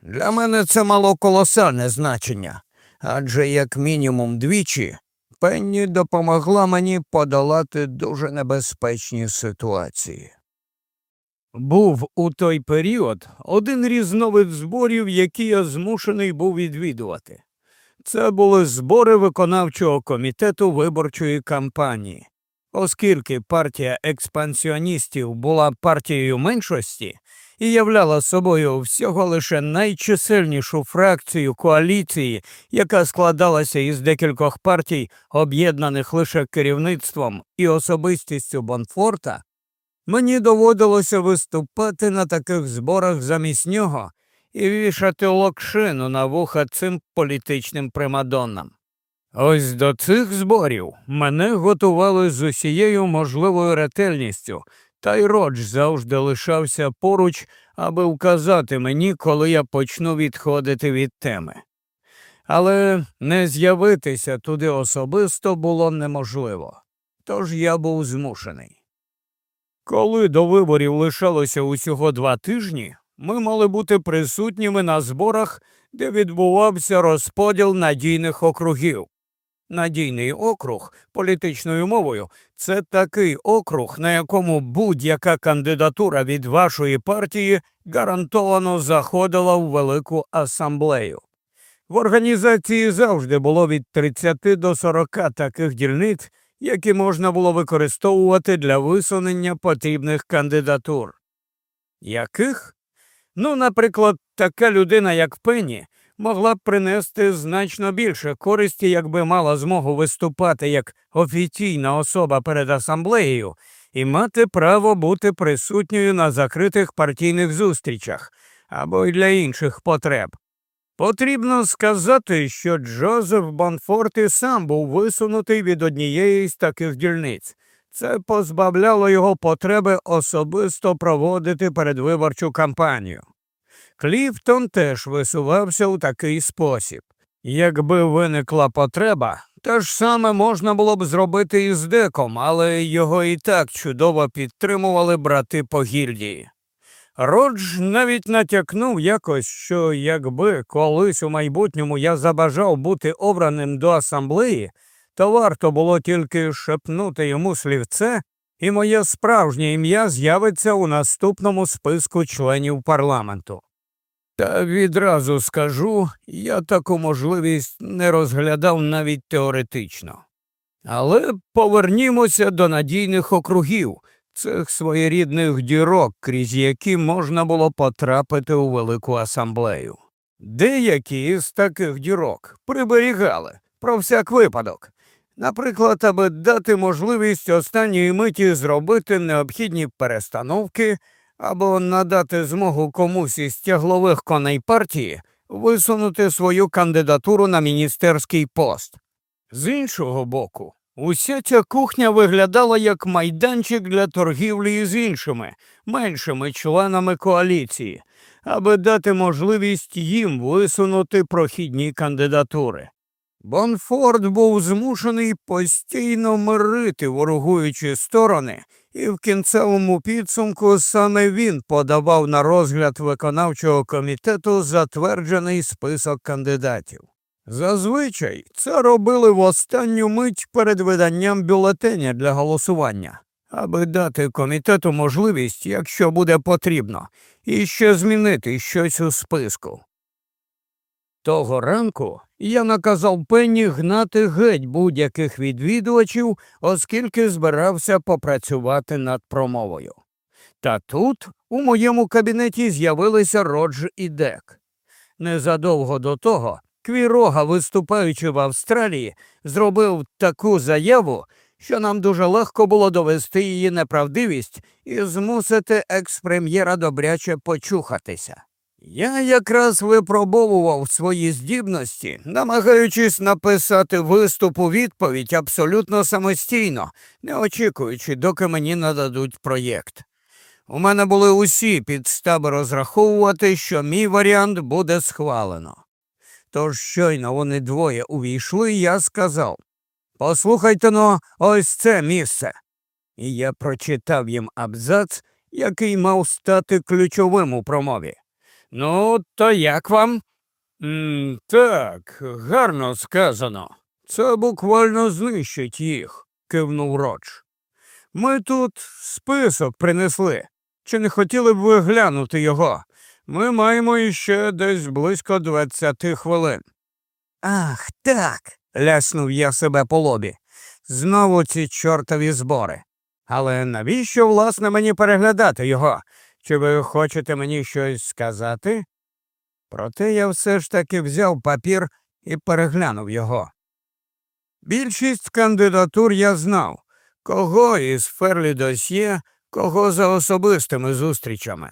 Для мене це мало колосальне значення, адже як мінімум двічі Пенні допомогла мені подолати дуже небезпечні ситуації. Був у той період один різновид зборів, які я змушений був відвідувати. Це були збори виконавчого комітету виборчої кампанії. Оскільки партія експансіоністів була партією меншості і являла собою всього лише найчисельнішу фракцію коаліції, яка складалася із декількох партій, об'єднаних лише керівництвом і особистістю Бонфорта, мені доводилося виступати на таких зборах замість нього і вішати локшину на вуха цим політичним примадоннам. Ось до цих зборів мене готували з усією можливою ретельністю, та й Родж завжди лишався поруч, аби вказати мені, коли я почну відходити від теми. Але не з'явитися туди особисто було неможливо, тож я був змушений. Коли до виборів лишалося усього два тижні, ми мали бути присутніми на зборах, де відбувався розподіл надійних округів. Надійний округ політичною мовою це такий округ, на якому будь-яка кандидатура від вашої партії гарантовано заходила в велику асамблею. В організації завжди було від 30 до 40 таких дільниць, які можна було використовувати для висунення потрібних кандидатур. Яких? Ну, наприклад, така людина, як Пенні, могла б принести значно більше користі, якби мала змогу виступати як офіційна особа перед асамблеєю і мати право бути присутньою на закритих партійних зустрічах або й для інших потреб. Потрібно сказати, що Джозеф Бонфорт і сам був висунутий від однієї з таких дільниць. Це позбавляло його потреби особисто проводити передвиборчу кампанію. Кліфтон теж висувався у такий спосіб. Якби виникла потреба, те ж саме можна було б зробити і з деком, але його і так чудово підтримували брати по гільдії. Родж навіть натякнув якось, що якби колись у майбутньому я забажав бути обраним до асамблеї, то варто було тільки шепнути йому слівце, і моє справжнє ім'я з'явиться у наступному списку членів парламенту. Та відразу скажу, я таку можливість не розглядав навіть теоретично. Але повернімося до надійних округів, цих своєрідних дірок, крізь які можна було потрапити у велику асамблею. Деякі з таких дірок приберігали про всяк випадок. Наприклад, аби дати можливість останньої миті зробити необхідні перестановки або надати змогу комусь із тяглових коней партії висунути свою кандидатуру на міністерський пост. З іншого боку, уся ця кухня виглядала як майданчик для торгівлі з іншими, меншими членами коаліції, аби дати можливість їм висунути прохідні кандидатури. Бонфорд був змушений постійно мирити ворогуючі сторони і в кінцевому підсумку саме він подавав на розгляд виконавчого комітету затверджений список кандидатів. Зазвичай це робили в останню мить перед виданням бюлетеня для голосування, аби дати комітету можливість, якщо буде потрібно, і ще змінити щось у списку. Того ранку я наказав Пенні гнати геть будь-яких відвідувачів, оскільки збирався попрацювати над промовою. Та тут у моєму кабінеті з'явилися Родж і Дек. Незадовго до того Квірога, виступаючи в Австралії, зробив таку заяву, що нам дуже легко було довести її неправдивість і змусити екс-прем'єра добряче почухатися. Я якраз випробовував свої здібності, намагаючись написати виступ у відповідь абсолютно самостійно, не очікуючи, доки мені нададуть проєкт. У мене були усі підстави розраховувати, що мій варіант буде схвалено. Тож щойно вони двоє увійшли, я сказав Послухайте но, ось це місце. І я прочитав їм абзац, який мав стати ключовим у промові. Ну, то як вам? «М, Так, гарно сказано. Це буквально знищить їх, кивнув Родж. Ми тут список принесли. Чи не хотіли б ви глянути його? Ми маємо іще десь близько двадцяти хвилин. Ах, так. ляснув я себе по лобі. Знову ці чортові збори. Але навіщо, власне, мені переглядати його? Чи ви хочете мені щось сказати? Проте я все ж таки взяв папір і переглянув його. Більшість кандидатур я знав, кого із Ферлі досьє, кого за особистими зустрічами.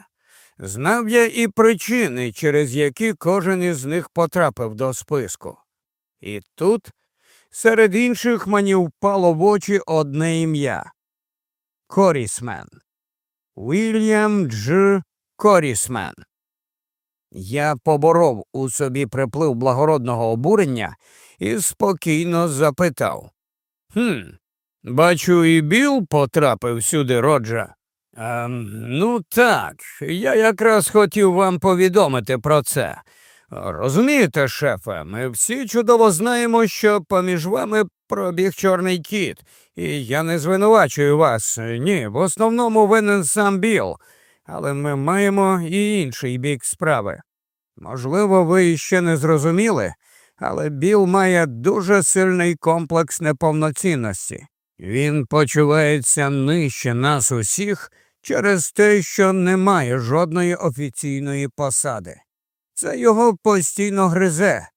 Знав я і причини, через які кожен із них потрапив до списку. І тут, серед інших, мені впало в очі одне ім'я Корісмен. Вільям Дж. Корісмен. Я поборов у собі приплив благородного обурення і спокійно запитав. «Хм, бачу, і Біл потрапив сюди, Роджа. Ем, ну так, я якраз хотів вам повідомити про це. Розумієте, шефе, ми всі чудово знаємо, що поміж вами пробіг чорний кіт, і я не звинувачую вас. Ні, в основному винен сам Біл, але ми маємо і інший бік справи. Можливо, ви ще не зрозуміли, але Біл має дуже сильний комплекс неповноцінності. Він почувається нижче нас усіх через те, що не має жодної офіційної посади. Це його постійно гризе.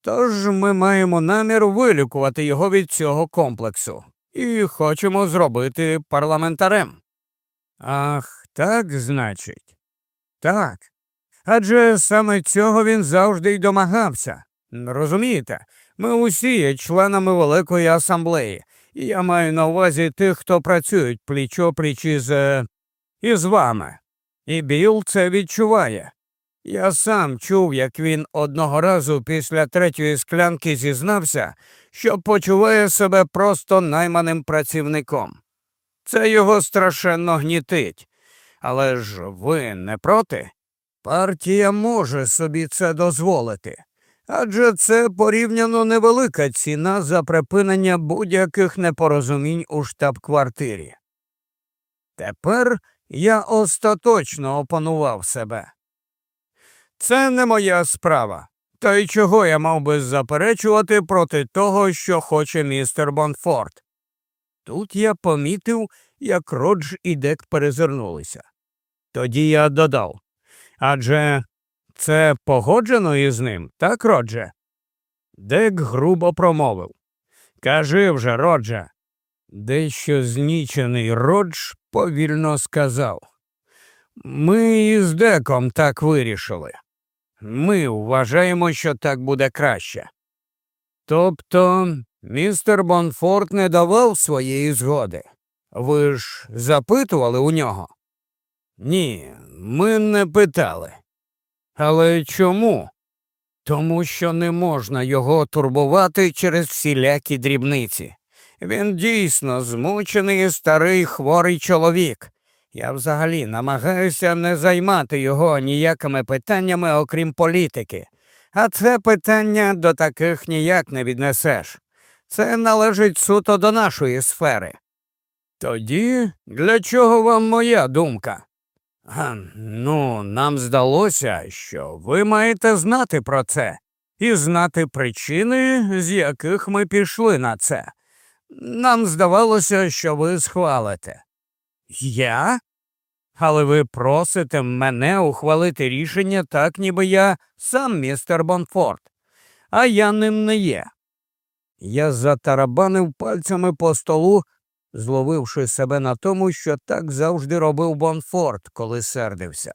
Тож ми маємо намір вилікувати його від цього комплексу і хочемо зробити парламентарем. Ах, так, значить. Так. Адже саме цього він завжди й домагався. Розумієте, ми усі є членами Великої асамблеї, і я маю на увазі тих, хто працюють пліч опліч із, е, із вами. І Біл це відчуває. Я сам чув, як він одного разу після третьої склянки зізнався, що почуває себе просто найманим працівником. Це його страшенно гнітить. Але ж ви не проти? Партія може собі це дозволити, адже це порівняно невелика ціна за припинення будь-яких непорозумінь у штаб-квартирі. Тепер я остаточно опанував себе. Це не моя справа. Та й чого я мав би заперечувати проти того, що хоче містер Бонфорд? Тут я помітив, як Родж і Дек перезирнулися. Тоді я додав адже це погоджено із ним, так, Родже? Дек грубо промовив Кажи вже, Родже. Дещо знічений Родж повільно сказав. Ми із Деком так вирішили. Ми вважаємо, що так буде краще. Тобто містер Бонфорт не давав своєї згоди. Ви ж запитували у нього? Ні, ми не питали. Але чому? Тому що не можна його турбувати через всілякі дрібниці. Він дійсно змучений старий хворий чоловік. Я взагалі намагаюся не займати його ніякими питаннями, окрім політики, а це питання до таких ніяк не віднесеш. Це належить суто до нашої сфери. Тоді для чого вам моя думка? А, ну, нам здалося, що ви маєте знати про це і знати причини, з яких ми пішли на це. Нам здавалося, що ви схвалите. Я? Але ви просите мене ухвалити рішення так, ніби я сам містер Бонфорд, а я ним не є. Я затарабанив пальцями по столу, зловивши себе на тому, що так завжди робив Бонфорд, коли сердився.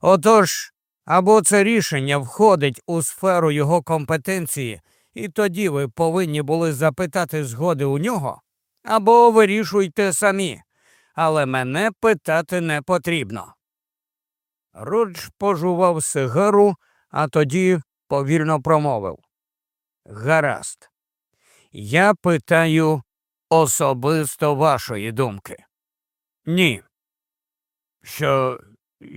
Отож, або це рішення входить у сферу його компетенції, і тоді ви повинні були запитати згоди у нього, або вирішуйте самі, але мене питати не потрібно. Рудж пожував сигару, а тоді повільно промовив. Гаразд. Я питаю особисто вашої думки. Ні. Що.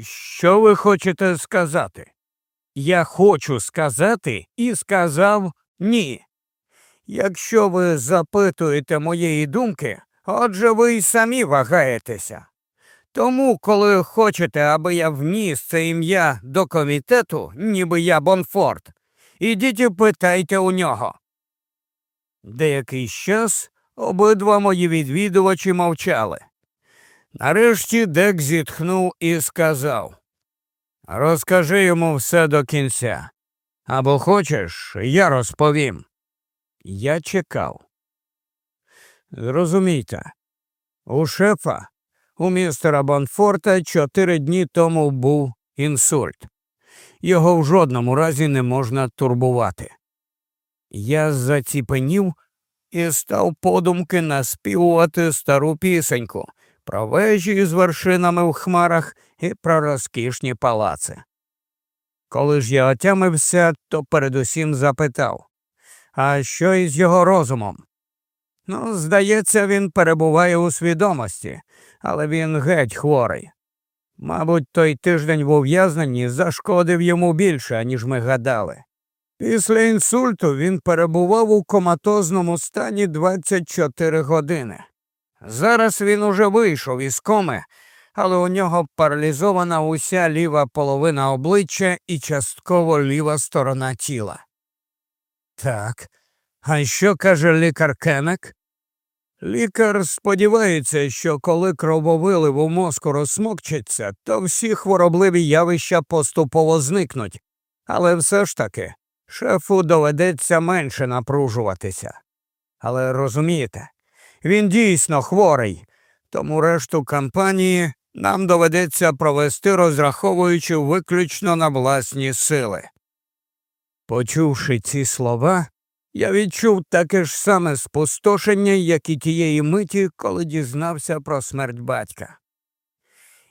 Що ви хочете сказати? Я хочу сказати і сказав ні. Якщо ви запитуєте моєї думки, отже ви й самі вагаєтеся. Тому, коли хочете, аби я вніс це ім'я до комітету, ніби я Бонфорд, ідіть і питайте у нього. Деякий час обидва мої відвідувачі мовчали. Нарешті Дек зітхнув і сказав Розкажи йому все до кінця. Або хочеш, я розповім. Я чекав. Зрозумійте, у шефа, у містера Бонфорта чотири дні тому був інсульт. Його в жодному разі не можна турбувати. Я заціпенів і став подумки наспівувати стару пісеньку про вежі з вершинами в хмарах і про розкішні палаци. Коли ж я отямився, то передусім запитав А що із його розумом? Ну, здається, він перебуває у свідомості, але він геть хворий. Мабуть, той тиждень в ув'язненні зашкодив йому більше, ніж ми гадали. Після інсульту він перебував у коматозному стані 24 години. Зараз він уже вийшов із коми, але у нього паралізована уся ліва половина обличчя і частково ліва сторона тіла. Так, а що каже лікар Кенек? Лікар сподівається, що коли крововилив у мозку розсмокчеться, то всі хворобливі явища поступово зникнуть. Але все ж таки, шефу доведеться менше напружуватися. Але розумієте, він дійсно хворий, тому решту кампанії нам доведеться провести, розраховуючи виключно на власні сили. Почувши ці слова, я відчув таке ж саме спустошення, як і тієї миті, коли дізнався про смерть батька.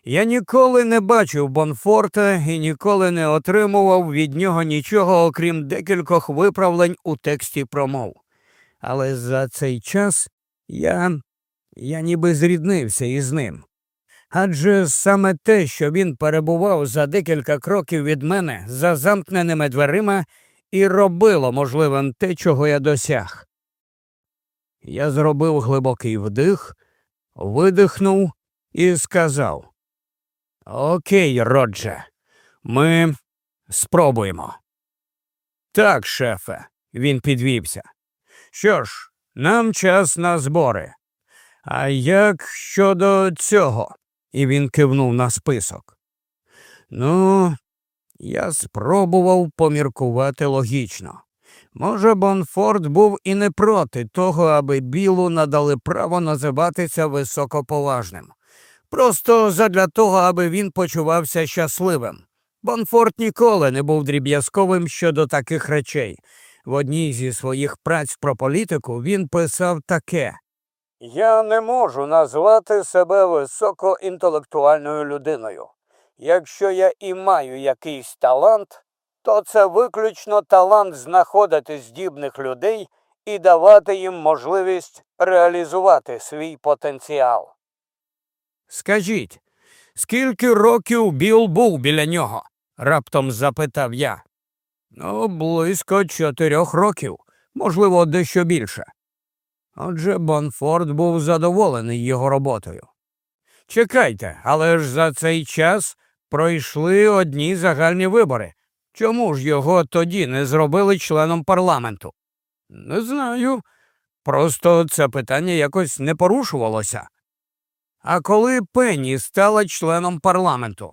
Я ніколи не бачив Бонфорта і ніколи не отримував від нього нічого, окрім декількох виправлень у тексті промов. Але за цей час я я ніби зріднився із ним. Адже саме те, що він перебував за декілька кроків від мене за замкненими дверима, і робило можливим те, чого я досяг. Я зробив глибокий вдих, видихнув і сказав Окей, Родже, ми спробуємо. Так, шефе, він підвівся. Що ж, нам час на збори. А як щодо цього? І він кивнув на список. Ну, я спробував поміркувати логічно. Може, Бонфорд був і не проти того, аби Білу надали право називатися високоповажним. Просто задля того, аби він почувався щасливим. Бонфорд ніколи не був дріб'язковим щодо таких речей. В одній зі своїх праць про політику він писав таке Я не можу назвати себе високоінтелектуальною людиною. Якщо я і маю якийсь талант, то це виключно талант знаходити здібних людей і давати їм можливість реалізувати свій потенціал. Скажіть, скільки років Біл був біля нього? раптом запитав я. Ну, близько чотирьох років, можливо, дещо більше. Отже, Бонфорд був задоволений його роботою. Чекайте, але ж за цей час пройшли одні загальні вибори. Чому ж його тоді не зробили членом парламенту? Не знаю. Просто це питання якось не порушувалося. А коли Пенні стала членом парламенту?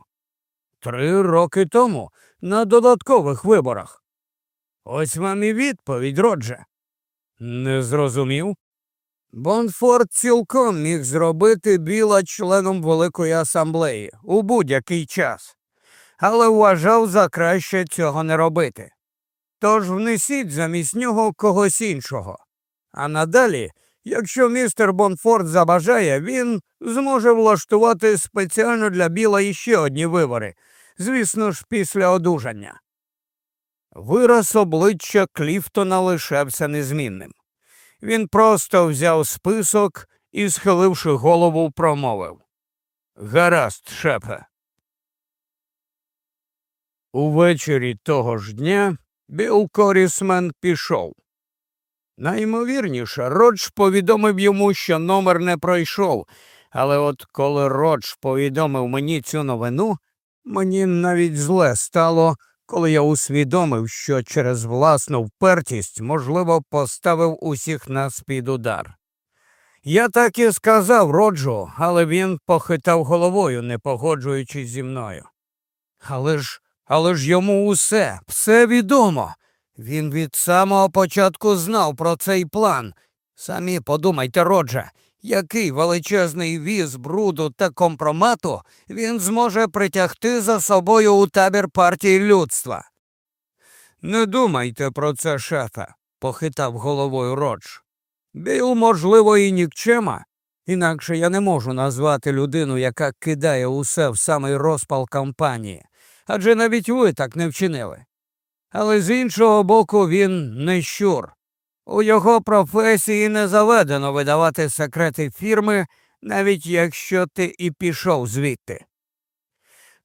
Три роки тому на додаткових виборах. Ось вам і відповідь, Родже. Не зрозумів. Бонфорд цілком міг зробити біла членом Великої асамблеї у будь-який час, але вважав за краще цього не робити. Тож внесіть замість нього когось іншого. А надалі, якщо містер Бонфорд забажає, він зможе влаштувати спеціально для біла іще одні вибори, звісно ж, після одужання. Вираз обличчя Кліфтона лишався незмінним. Він просто взяв список і, схиливши голову, промовив Гаразд, шепе. Увечері того ж дня Білл Корісмен пішов. Наймовірніше, Родж повідомив йому, що номер не пройшов, але от коли Родж повідомив мені цю новину, мені навіть зле стало, коли я усвідомив, що через власну впертість, можливо, поставив усіх нас під удар. Я так і сказав Роджу, але він похитав головою, не погоджуючись зі мною. Але ж, але ж йому усе, все відомо. Він від самого початку знав про цей план. Самі подумайте, Родже, який величезний віз бруду та компромату він зможе притягти за собою у табір партії людства. Не думайте про це, шефе, похитав головою Родж. Біл, можливо, і нікчема, інакше я не можу назвати людину, яка кидає усе в самий розпал кампанії, адже навіть ви так не вчинили. Але з іншого боку, він не щур. У його професії не заведено видавати секрети фірми, навіть якщо ти і пішов звідти.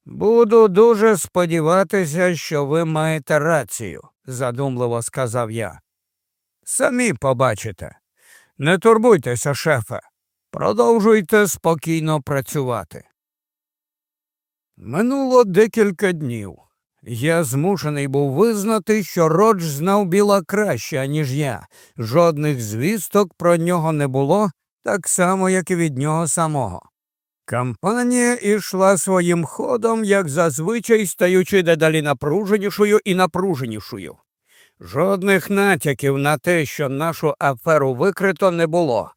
Буду дуже сподіватися, що ви маєте рацію, задумливо сказав я. Самі побачите. Не турбуйтеся, шефе, продовжуйте спокійно працювати. Минуло декілька днів. Я змушений був визнати, що Родж знав біла краще, ніж я. Жодних звісток про нього не було, так само, як і від нього самого. Кампанія ішла своїм ходом, як зазвичай стаючи дедалі напруженішою і напруженішою. Жодних натяків на те, що нашу аферу викрито, не було.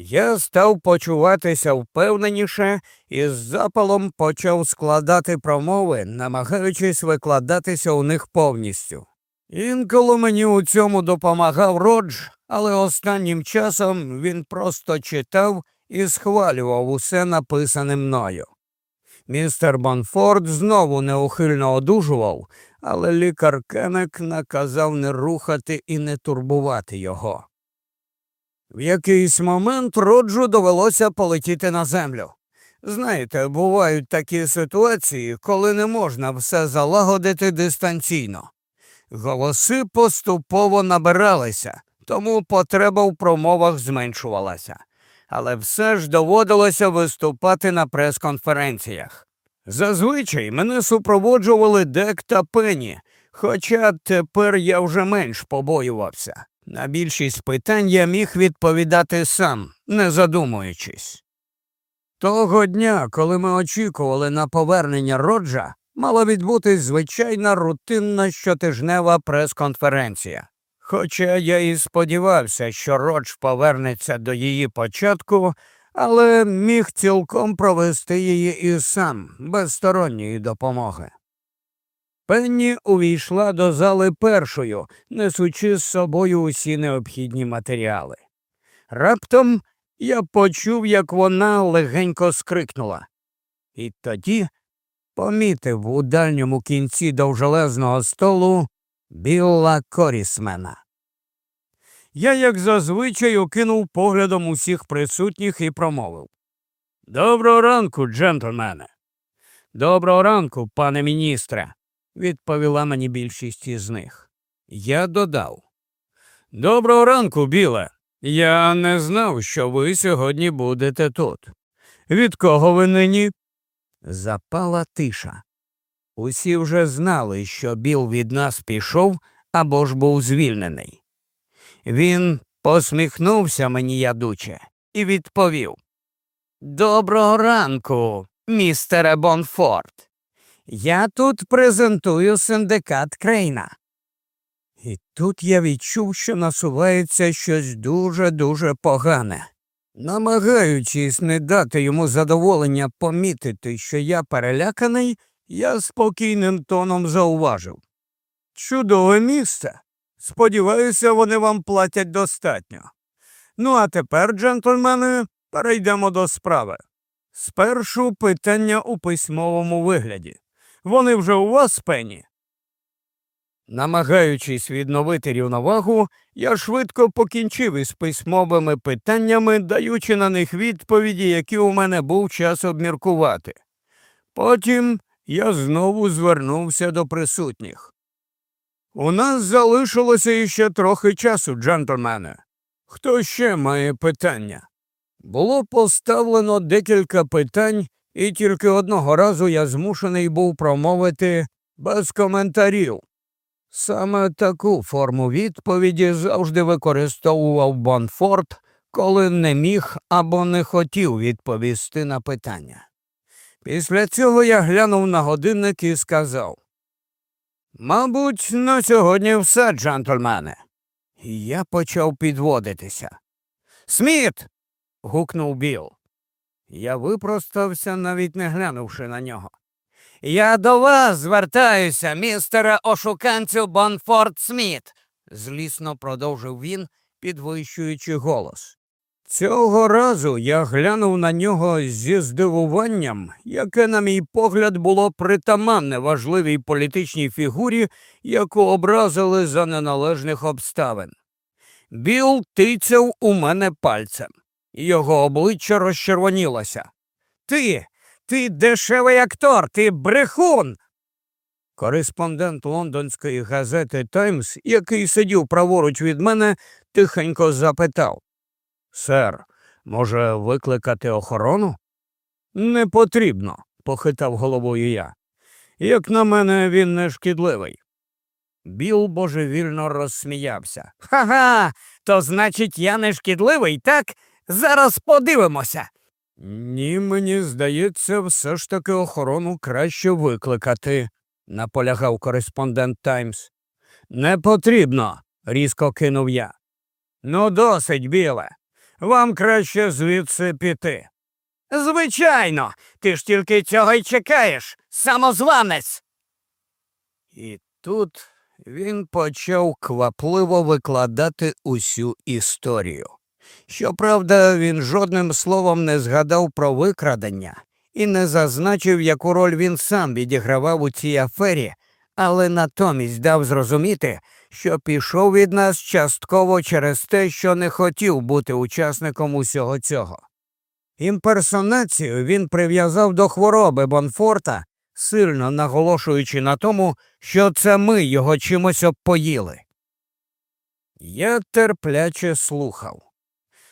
Я став почуватися впевненіше і з запалом почав складати промови, намагаючись викладатися у них повністю. Інколи мені у цьому допомагав Родж, але останнім часом він просто читав і схвалював усе написане мною. Містер Бонфорд знову неухильно одужував, але лікар Кенек наказав не рухати і не турбувати його. В якийсь момент Роджу довелося полетіти на землю. Знаєте, бувають такі ситуації, коли не можна все залагодити дистанційно. Голоси поступово набиралися, тому потреба в промовах зменшувалася. Але все ж доводилося виступати на прес-конференціях. Зазвичай мене супроводжували Дек та Пенні, хоча тепер я вже менш побоювався. На більшість питань я міг відповідати сам, не задумуючись. Того дня, коли ми очікували на повернення Роджа, мала відбутись звичайна рутинна щотижнева прес-конференція. Хоча я і сподівався, що Родж повернеться до її початку, але міг цілком провести її і сам, без сторонньої допомоги. Пенні увійшла до зали першою, несучи з собою усі необхідні матеріали. Раптом я почув, як вона легенько скрикнула, і тоді помітив у дальньому кінці довжелезного столу Білла Корісмена. Я, як зазвичай, окинув поглядом усіх присутніх і промовив Доброго ранку, джентльмени. Доброго ранку, пане міністре відповіла мені більшість із них. Я додав Доброго ранку, біле. Я не знав, що ви сьогодні будете тут. Від кого ви нині? Запала тиша. Усі вже знали, що Біл від нас пішов або ж був звільнений. Він посміхнувся мені ядуче і відповів Доброго ранку, містере Бонфорд. Я тут презентую синдикат Крейна. І тут я відчув, що насувається щось дуже-дуже погане. Намагаючись не дати йому задоволення помітити, що я переляканий, я спокійним тоном зауважив. Чудове місце. Сподіваюся, вони вам платять достатньо. Ну, а тепер, джентльмени, перейдемо до справи. Спершу питання у письмовому вигляді. Вони вже у вас, пені? Намагаючись відновити рівновагу, я швидко покінчив із письмовими питаннями, даючи на них відповіді, які у мене був час обміркувати. Потім я знову звернувся до присутніх. У нас залишилося іще трохи часу, джентльмени. Хто ще має питання? Було поставлено декілька питань, і тільки одного разу я змушений був промовити без коментарів. Саме таку форму відповіді завжди використовував Бонфорд, коли не міг або не хотів відповісти на питання. Після цього я глянув на годинник і сказав Мабуть, на сьогодні все, джентльмени. І я почав підводитися. Сміт. гукнув Біл. Я випростався, навіть не глянувши на нього. Я до вас звертаюся, містере ошуканцю Бонфорд Сміт, злісно продовжив він, підвищуючи голос. Цього разу я глянув на нього зі здивуванням, яке, на мій погляд, було притаманне важливій політичній фігурі, яку образили за неналежних обставин. Біл тицяв у мене пальцем. Його обличчя розчервонілося. Ти, ти дешевий актор, ти брехун. Кореспондент лондонської газети Таймс, який сидів праворуч від мене, тихенько запитав Сер, може, викликати охорону? Не потрібно, похитав головою я. Як на мене, він не шкідливий. Біл божевільно розсміявся. Ха га, то значить, я не шкідливий, так? Зараз подивимося. Ні, мені здається, все ж таки охорону краще викликати, наполягав кореспондент Таймс. Не потрібно, різко кинув я. Ну, досить, біле. Вам краще звідси піти. Звичайно, ти ж тільки цього й чекаєш, самозванець. І тут він почав квапливо викладати усю історію. Щоправда, він жодним словом не згадав про викрадення і не зазначив, яку роль він сам відігравав у цій афері, але натомість дав зрозуміти, що пішов від нас частково через те, що не хотів бути учасником усього цього. Імперсонацію він прив'язав до хвороби Бонфорта, сильно наголошуючи на тому, що це ми його чимось обпоїли. Я терпляче слухав.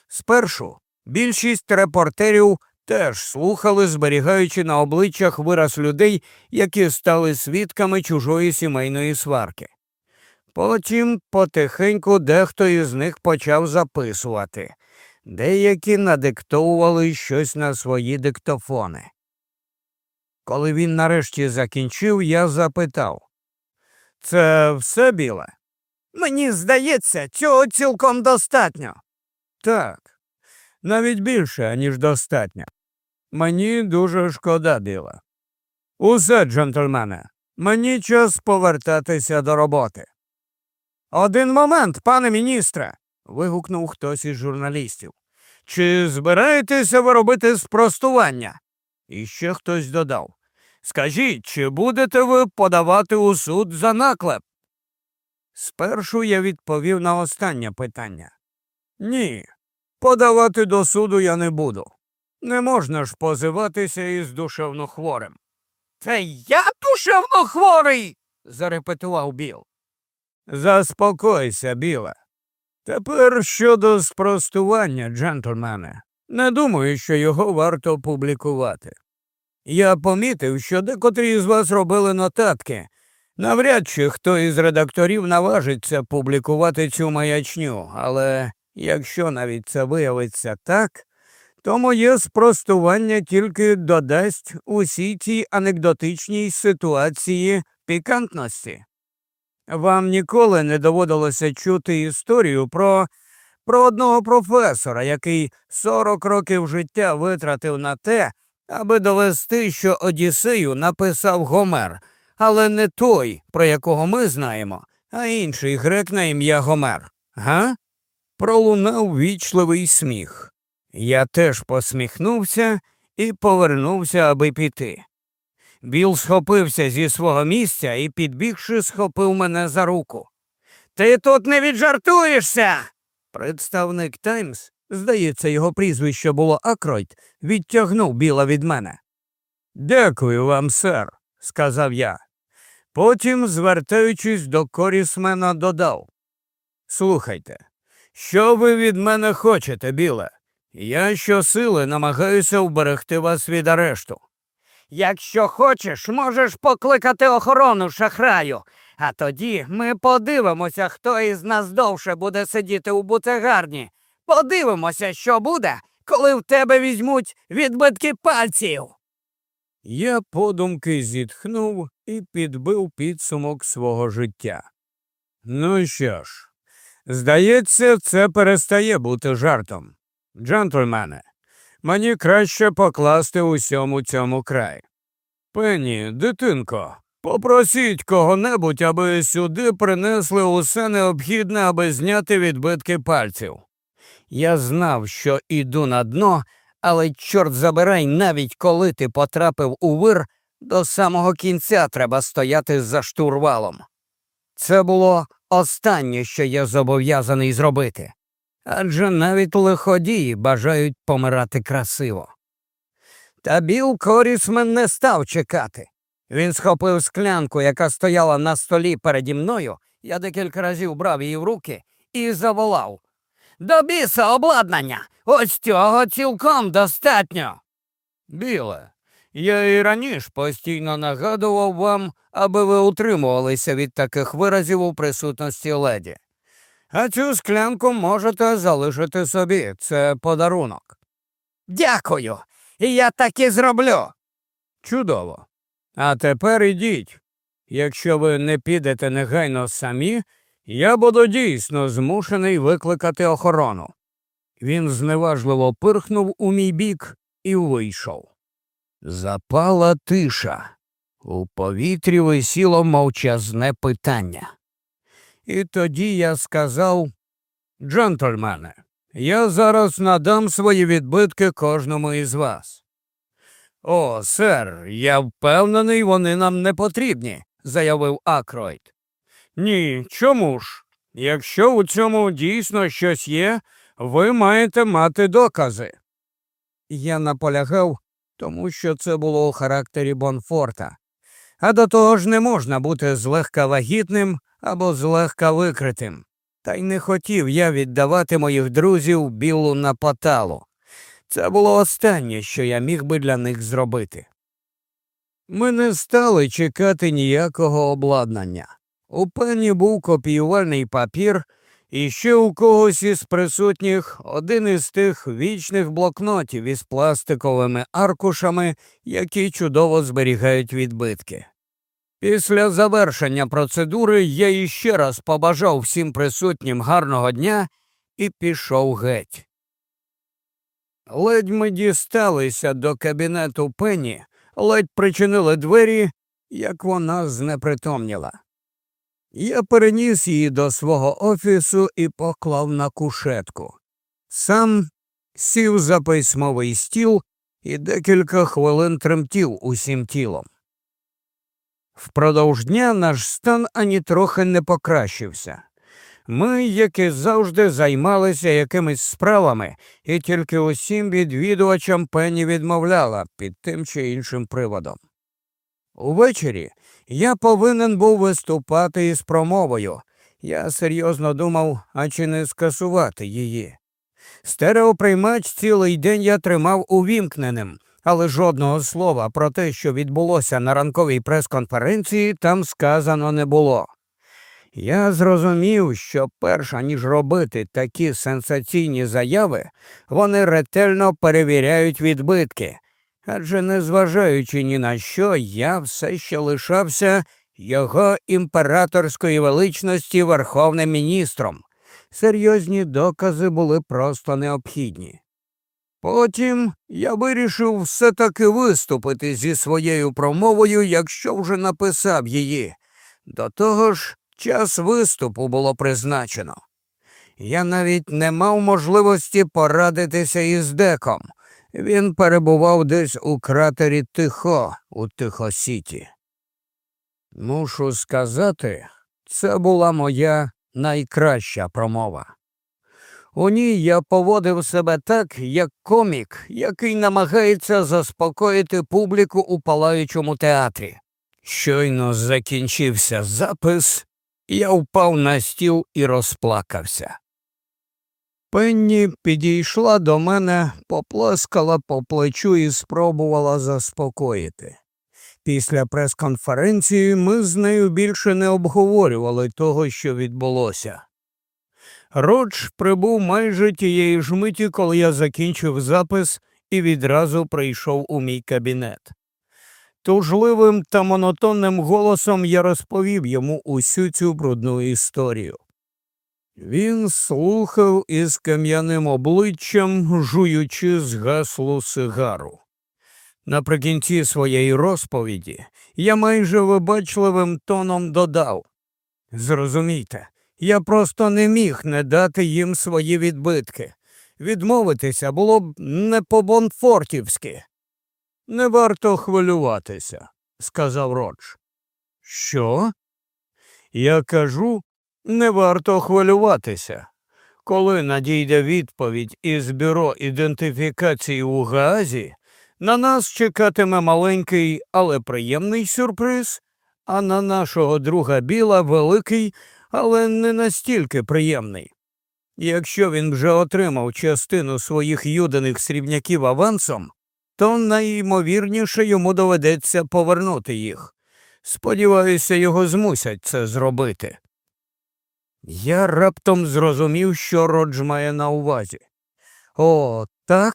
Спершу більшість репортерів теж слухали, зберігаючи на обличчях вираз людей, які стали свідками чужої сімейної сварки. Потім потихеньку дехто із них почав записувати, деякі надиктовували щось на свої диктофони. Коли він нарешті закінчив, я запитав Це все біле? Мені здається, цього цілком достатньо. Так, навіть більше, ніж достатньо. Мені дуже шкода біла. Усе, джентльмене, мені час повертатися до роботи. Один момент, пане міністре. вигукнув хтось із журналістів. Чи збираєтеся ви робити спростування? І ще хтось додав Скажіть, чи будете ви подавати у суд за наклеп? Спершу я відповів на останнє питання. Ні, подавати до суду я не буду. Не можна ж позиватися із душевнохворим. Це я душевнохворий. зарепетував Біл. Заспокойся, біле. Тепер щодо спростування, джентльмене, не думаю, що його варто публікувати. Я помітив, що декотрі з вас робили нотатки. Навряд чи хто із редакторів наважиться публікувати цю маячню, але якщо навіть це виявиться так, то моє спростування тільки додасть усій цій анекдотичній ситуації пікантності. Вам ніколи не доводилося чути історію про про одного професора, який 40 років життя витратив на те, аби довести, що Одіссею написав Гомер, але не той, про якого ми знаємо, а інший грек на ім'я Гомер. Га? Пролунав вічливий сміх. Я теж посміхнувся і повернувся, аби піти. Біл схопився зі свого місця і, підбігши, схопив мене за руку. Ти тут не віджартуєшся. Представник Таймс, здається, його прізвище було Акройт, відтягнув біла від мене. Дякую вам, сер, сказав я. Потім, звертаючись до корісмена, додав Слухайте, що ви від мене хочете, біле? Я щосили намагаюся вберегти вас від арешту. Якщо хочеш, можеш покликати охорону шахраю, а тоді ми подивимося, хто із нас довше буде сидіти у бутегарні. Подивимося, що буде, коли в тебе візьмуть відбитки пальців. Я подумки зітхнув і підбив підсумок свого життя. Ну що ж, здається, це перестає бути жартом. Джентльмени, мені краще покласти усьому цьому край. Пені, дитинко, попросіть кого-небудь, аби сюди принесли усе необхідне, аби зняти відбитки пальців. Я знав, що іду на дно, але, чорт забирай, навіть коли ти потрапив у вир, до самого кінця треба стояти за штурвалом. Це було останнє, що я зобов'язаний зробити адже навіть лиходії бажають помирати красиво. Та Біл Корісмен не став чекати. Він схопив склянку, яка стояла на столі переді мною, я декілька разів брав її в руки і заволав. До біса обладнання! Ось цього цілком достатньо. Біле, я і раніше постійно нагадував вам, аби ви утримувалися від таких виразів у присутності леді. А цю склянку можете залишити собі. Це подарунок. Дякую. Я так і зроблю. Чудово. А тепер ідіть. Якщо ви не підете негайно самі, я буду дійсно змушений викликати охорону. Він зневажливо пирхнув у мій бік і вийшов. Запала тиша. У повітрі висіло мовчазне питання. І тоді я сказав Джентльмени, я зараз надам свої відбитки кожному із вас. О, сер, я впевнений, вони нам не потрібні, заявив Акройд. Ні, чому ж? Якщо у цьому дійсно щось є, ви маєте мати докази. Я наполягав, тому що це було у характері Бонфорта. А до того ж не можна бути злегка вагітним або злегка викритим. Та й не хотів я віддавати моїх друзів білу на поталу. Це було останнє, що я міг би для них зробити. Ми не стали чекати ніякого обладнання. У пені був копіювальний папір, і ще у когось із присутніх один із тих вічних блокнотів із пластиковими аркушами, які чудово зберігають відбитки. Після завершення процедури я іще раз побажав всім присутнім гарного дня і пішов геть. Ледь ми дісталися до кабінету пені, ледь причинили двері, як вона знепритомніла. Я переніс її до свого офісу і поклав на кушетку. Сам сів за письмовий стіл і декілька хвилин тремтів усім тілом. Впродовж дня наш стан ані трохи не покращився. Ми, як і завжди, займалися якимись справами, і тільки усім відвідувачам пені відмовляла під тим чи іншим приводом. Увечері я повинен був виступати із промовою. Я серйозно думав, а чи не скасувати її. Стереоприймач цілий день я тримав увімкненим, але жодного слова про те, що відбулося на ранковій прес-конференції, там сказано не було. Я зрозумів, що перш ніж робити такі сенсаційні заяви, вони ретельно перевіряють відбитки, адже, незважаючи ні на що, я все ще лишався його імператорської величності верховним міністром. Серйозні докази були просто необхідні. Потім я вирішив все таки виступити зі своєю промовою, якщо вже написав її. До того ж, час виступу було призначено. Я навіть не мав можливості порадитися із деком. Він перебував десь у кратері Тихо у Тихосіті. Мушу сказати, це була моя найкраща промова. У ній я поводив себе так, як комік, який намагається заспокоїти публіку у палаючому театрі. Щойно закінчився запис, я впав на стіл і розплакався. Пенні підійшла до мене, поплескала по плечу і спробувала заспокоїти. Після прес-конференції ми з нею більше не обговорювали того, що відбулося. Родж прибув майже тієї ж миті, коли я закінчив запис і відразу прийшов у мій кабінет. Тужливим та монотонним голосом я розповів йому усю цю брудну історію. Він слухав із кам'яним обличчям, жуючи згаслу сигару. Наприкінці своєї розповіді я майже вибачливим тоном додав Зрозумійте, я просто не міг не дати їм свої відбитки. Відмовитися було б не по бонфортівськи. Не варто хвилюватися, сказав Родж. Що? Я кажу, не варто хвилюватися. Коли надійде відповідь із бюро ідентифікації у Гаазі, на нас чекатиме маленький, але приємний сюрприз, а на нашого друга Біла великий, але не настільки приємний. Якщо він вже отримав частину своїх юдених срібняків авансом, то найімовірніше йому доведеться повернути їх. Сподіваюся, його змусять це зробити. Я раптом зрозумів, що Родж має на увазі. О, так?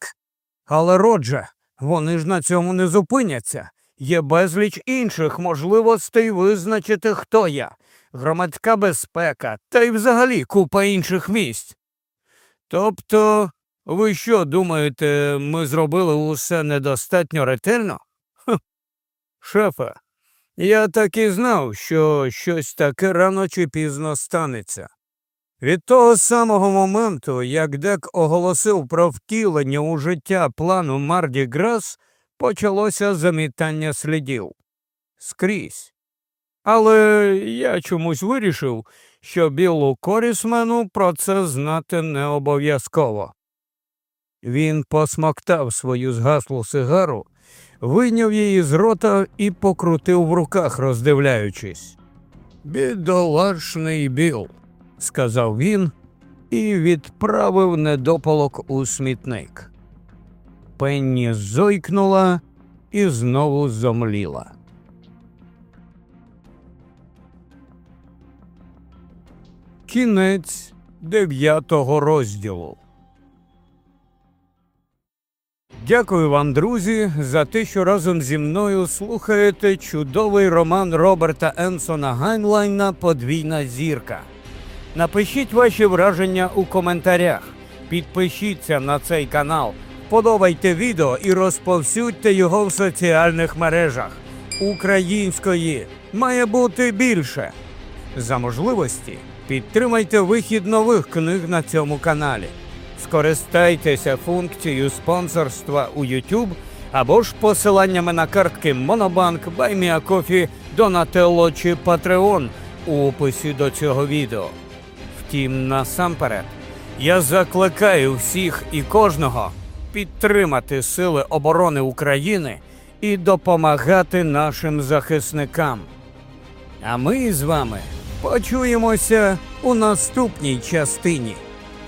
Але Роджа, вони ж на цьому не зупиняться. Є безліч інших можливостей визначити, хто я, громадська безпека та й взагалі купа інших місць. Тобто, ви що думаєте, ми зробили усе недостатньо ретельно? Хм. Шефе, я так і знав, що щось таке рано чи пізно станеться. Від того самого моменту, як Дек оголосив про втілення у життя плану Марді Грас, почалося замітання слідів скрізь. Але я чомусь вирішив, що білу корісмену про це знати не обов'язково. Він посмоктав свою згаслу сигару, вийняв її з рота і покрутив в руках, роздивляючись. Бідолашний біл сказав він і відправив недопалок у смітник. Пенні зойкнула і знову зомліла. Кінець дев'ятого розділу. Дякую вам, друзі, за те, що разом зі мною слухаєте чудовий роман Роберта Енсона Гайнлайна Подвійна зірка. Напишіть ваші враження у коментарях. Підпишіться на цей канал, подобайте відео і розповсюдьте його в соціальних мережах. Української має бути більше. За можливості підтримайте вихід нових книг на цьому каналі. Скористайтеся функцією спонсорства у YouTube або ж посиланнями на картки Monobank, BuyMeACoffee, Donatello чи Patreon у описі до цього відео. Втім, насамперед, я закликаю всіх і кожного підтримати Сили оборони України і допомагати нашим захисникам. А ми з вами почуємося у наступній частині.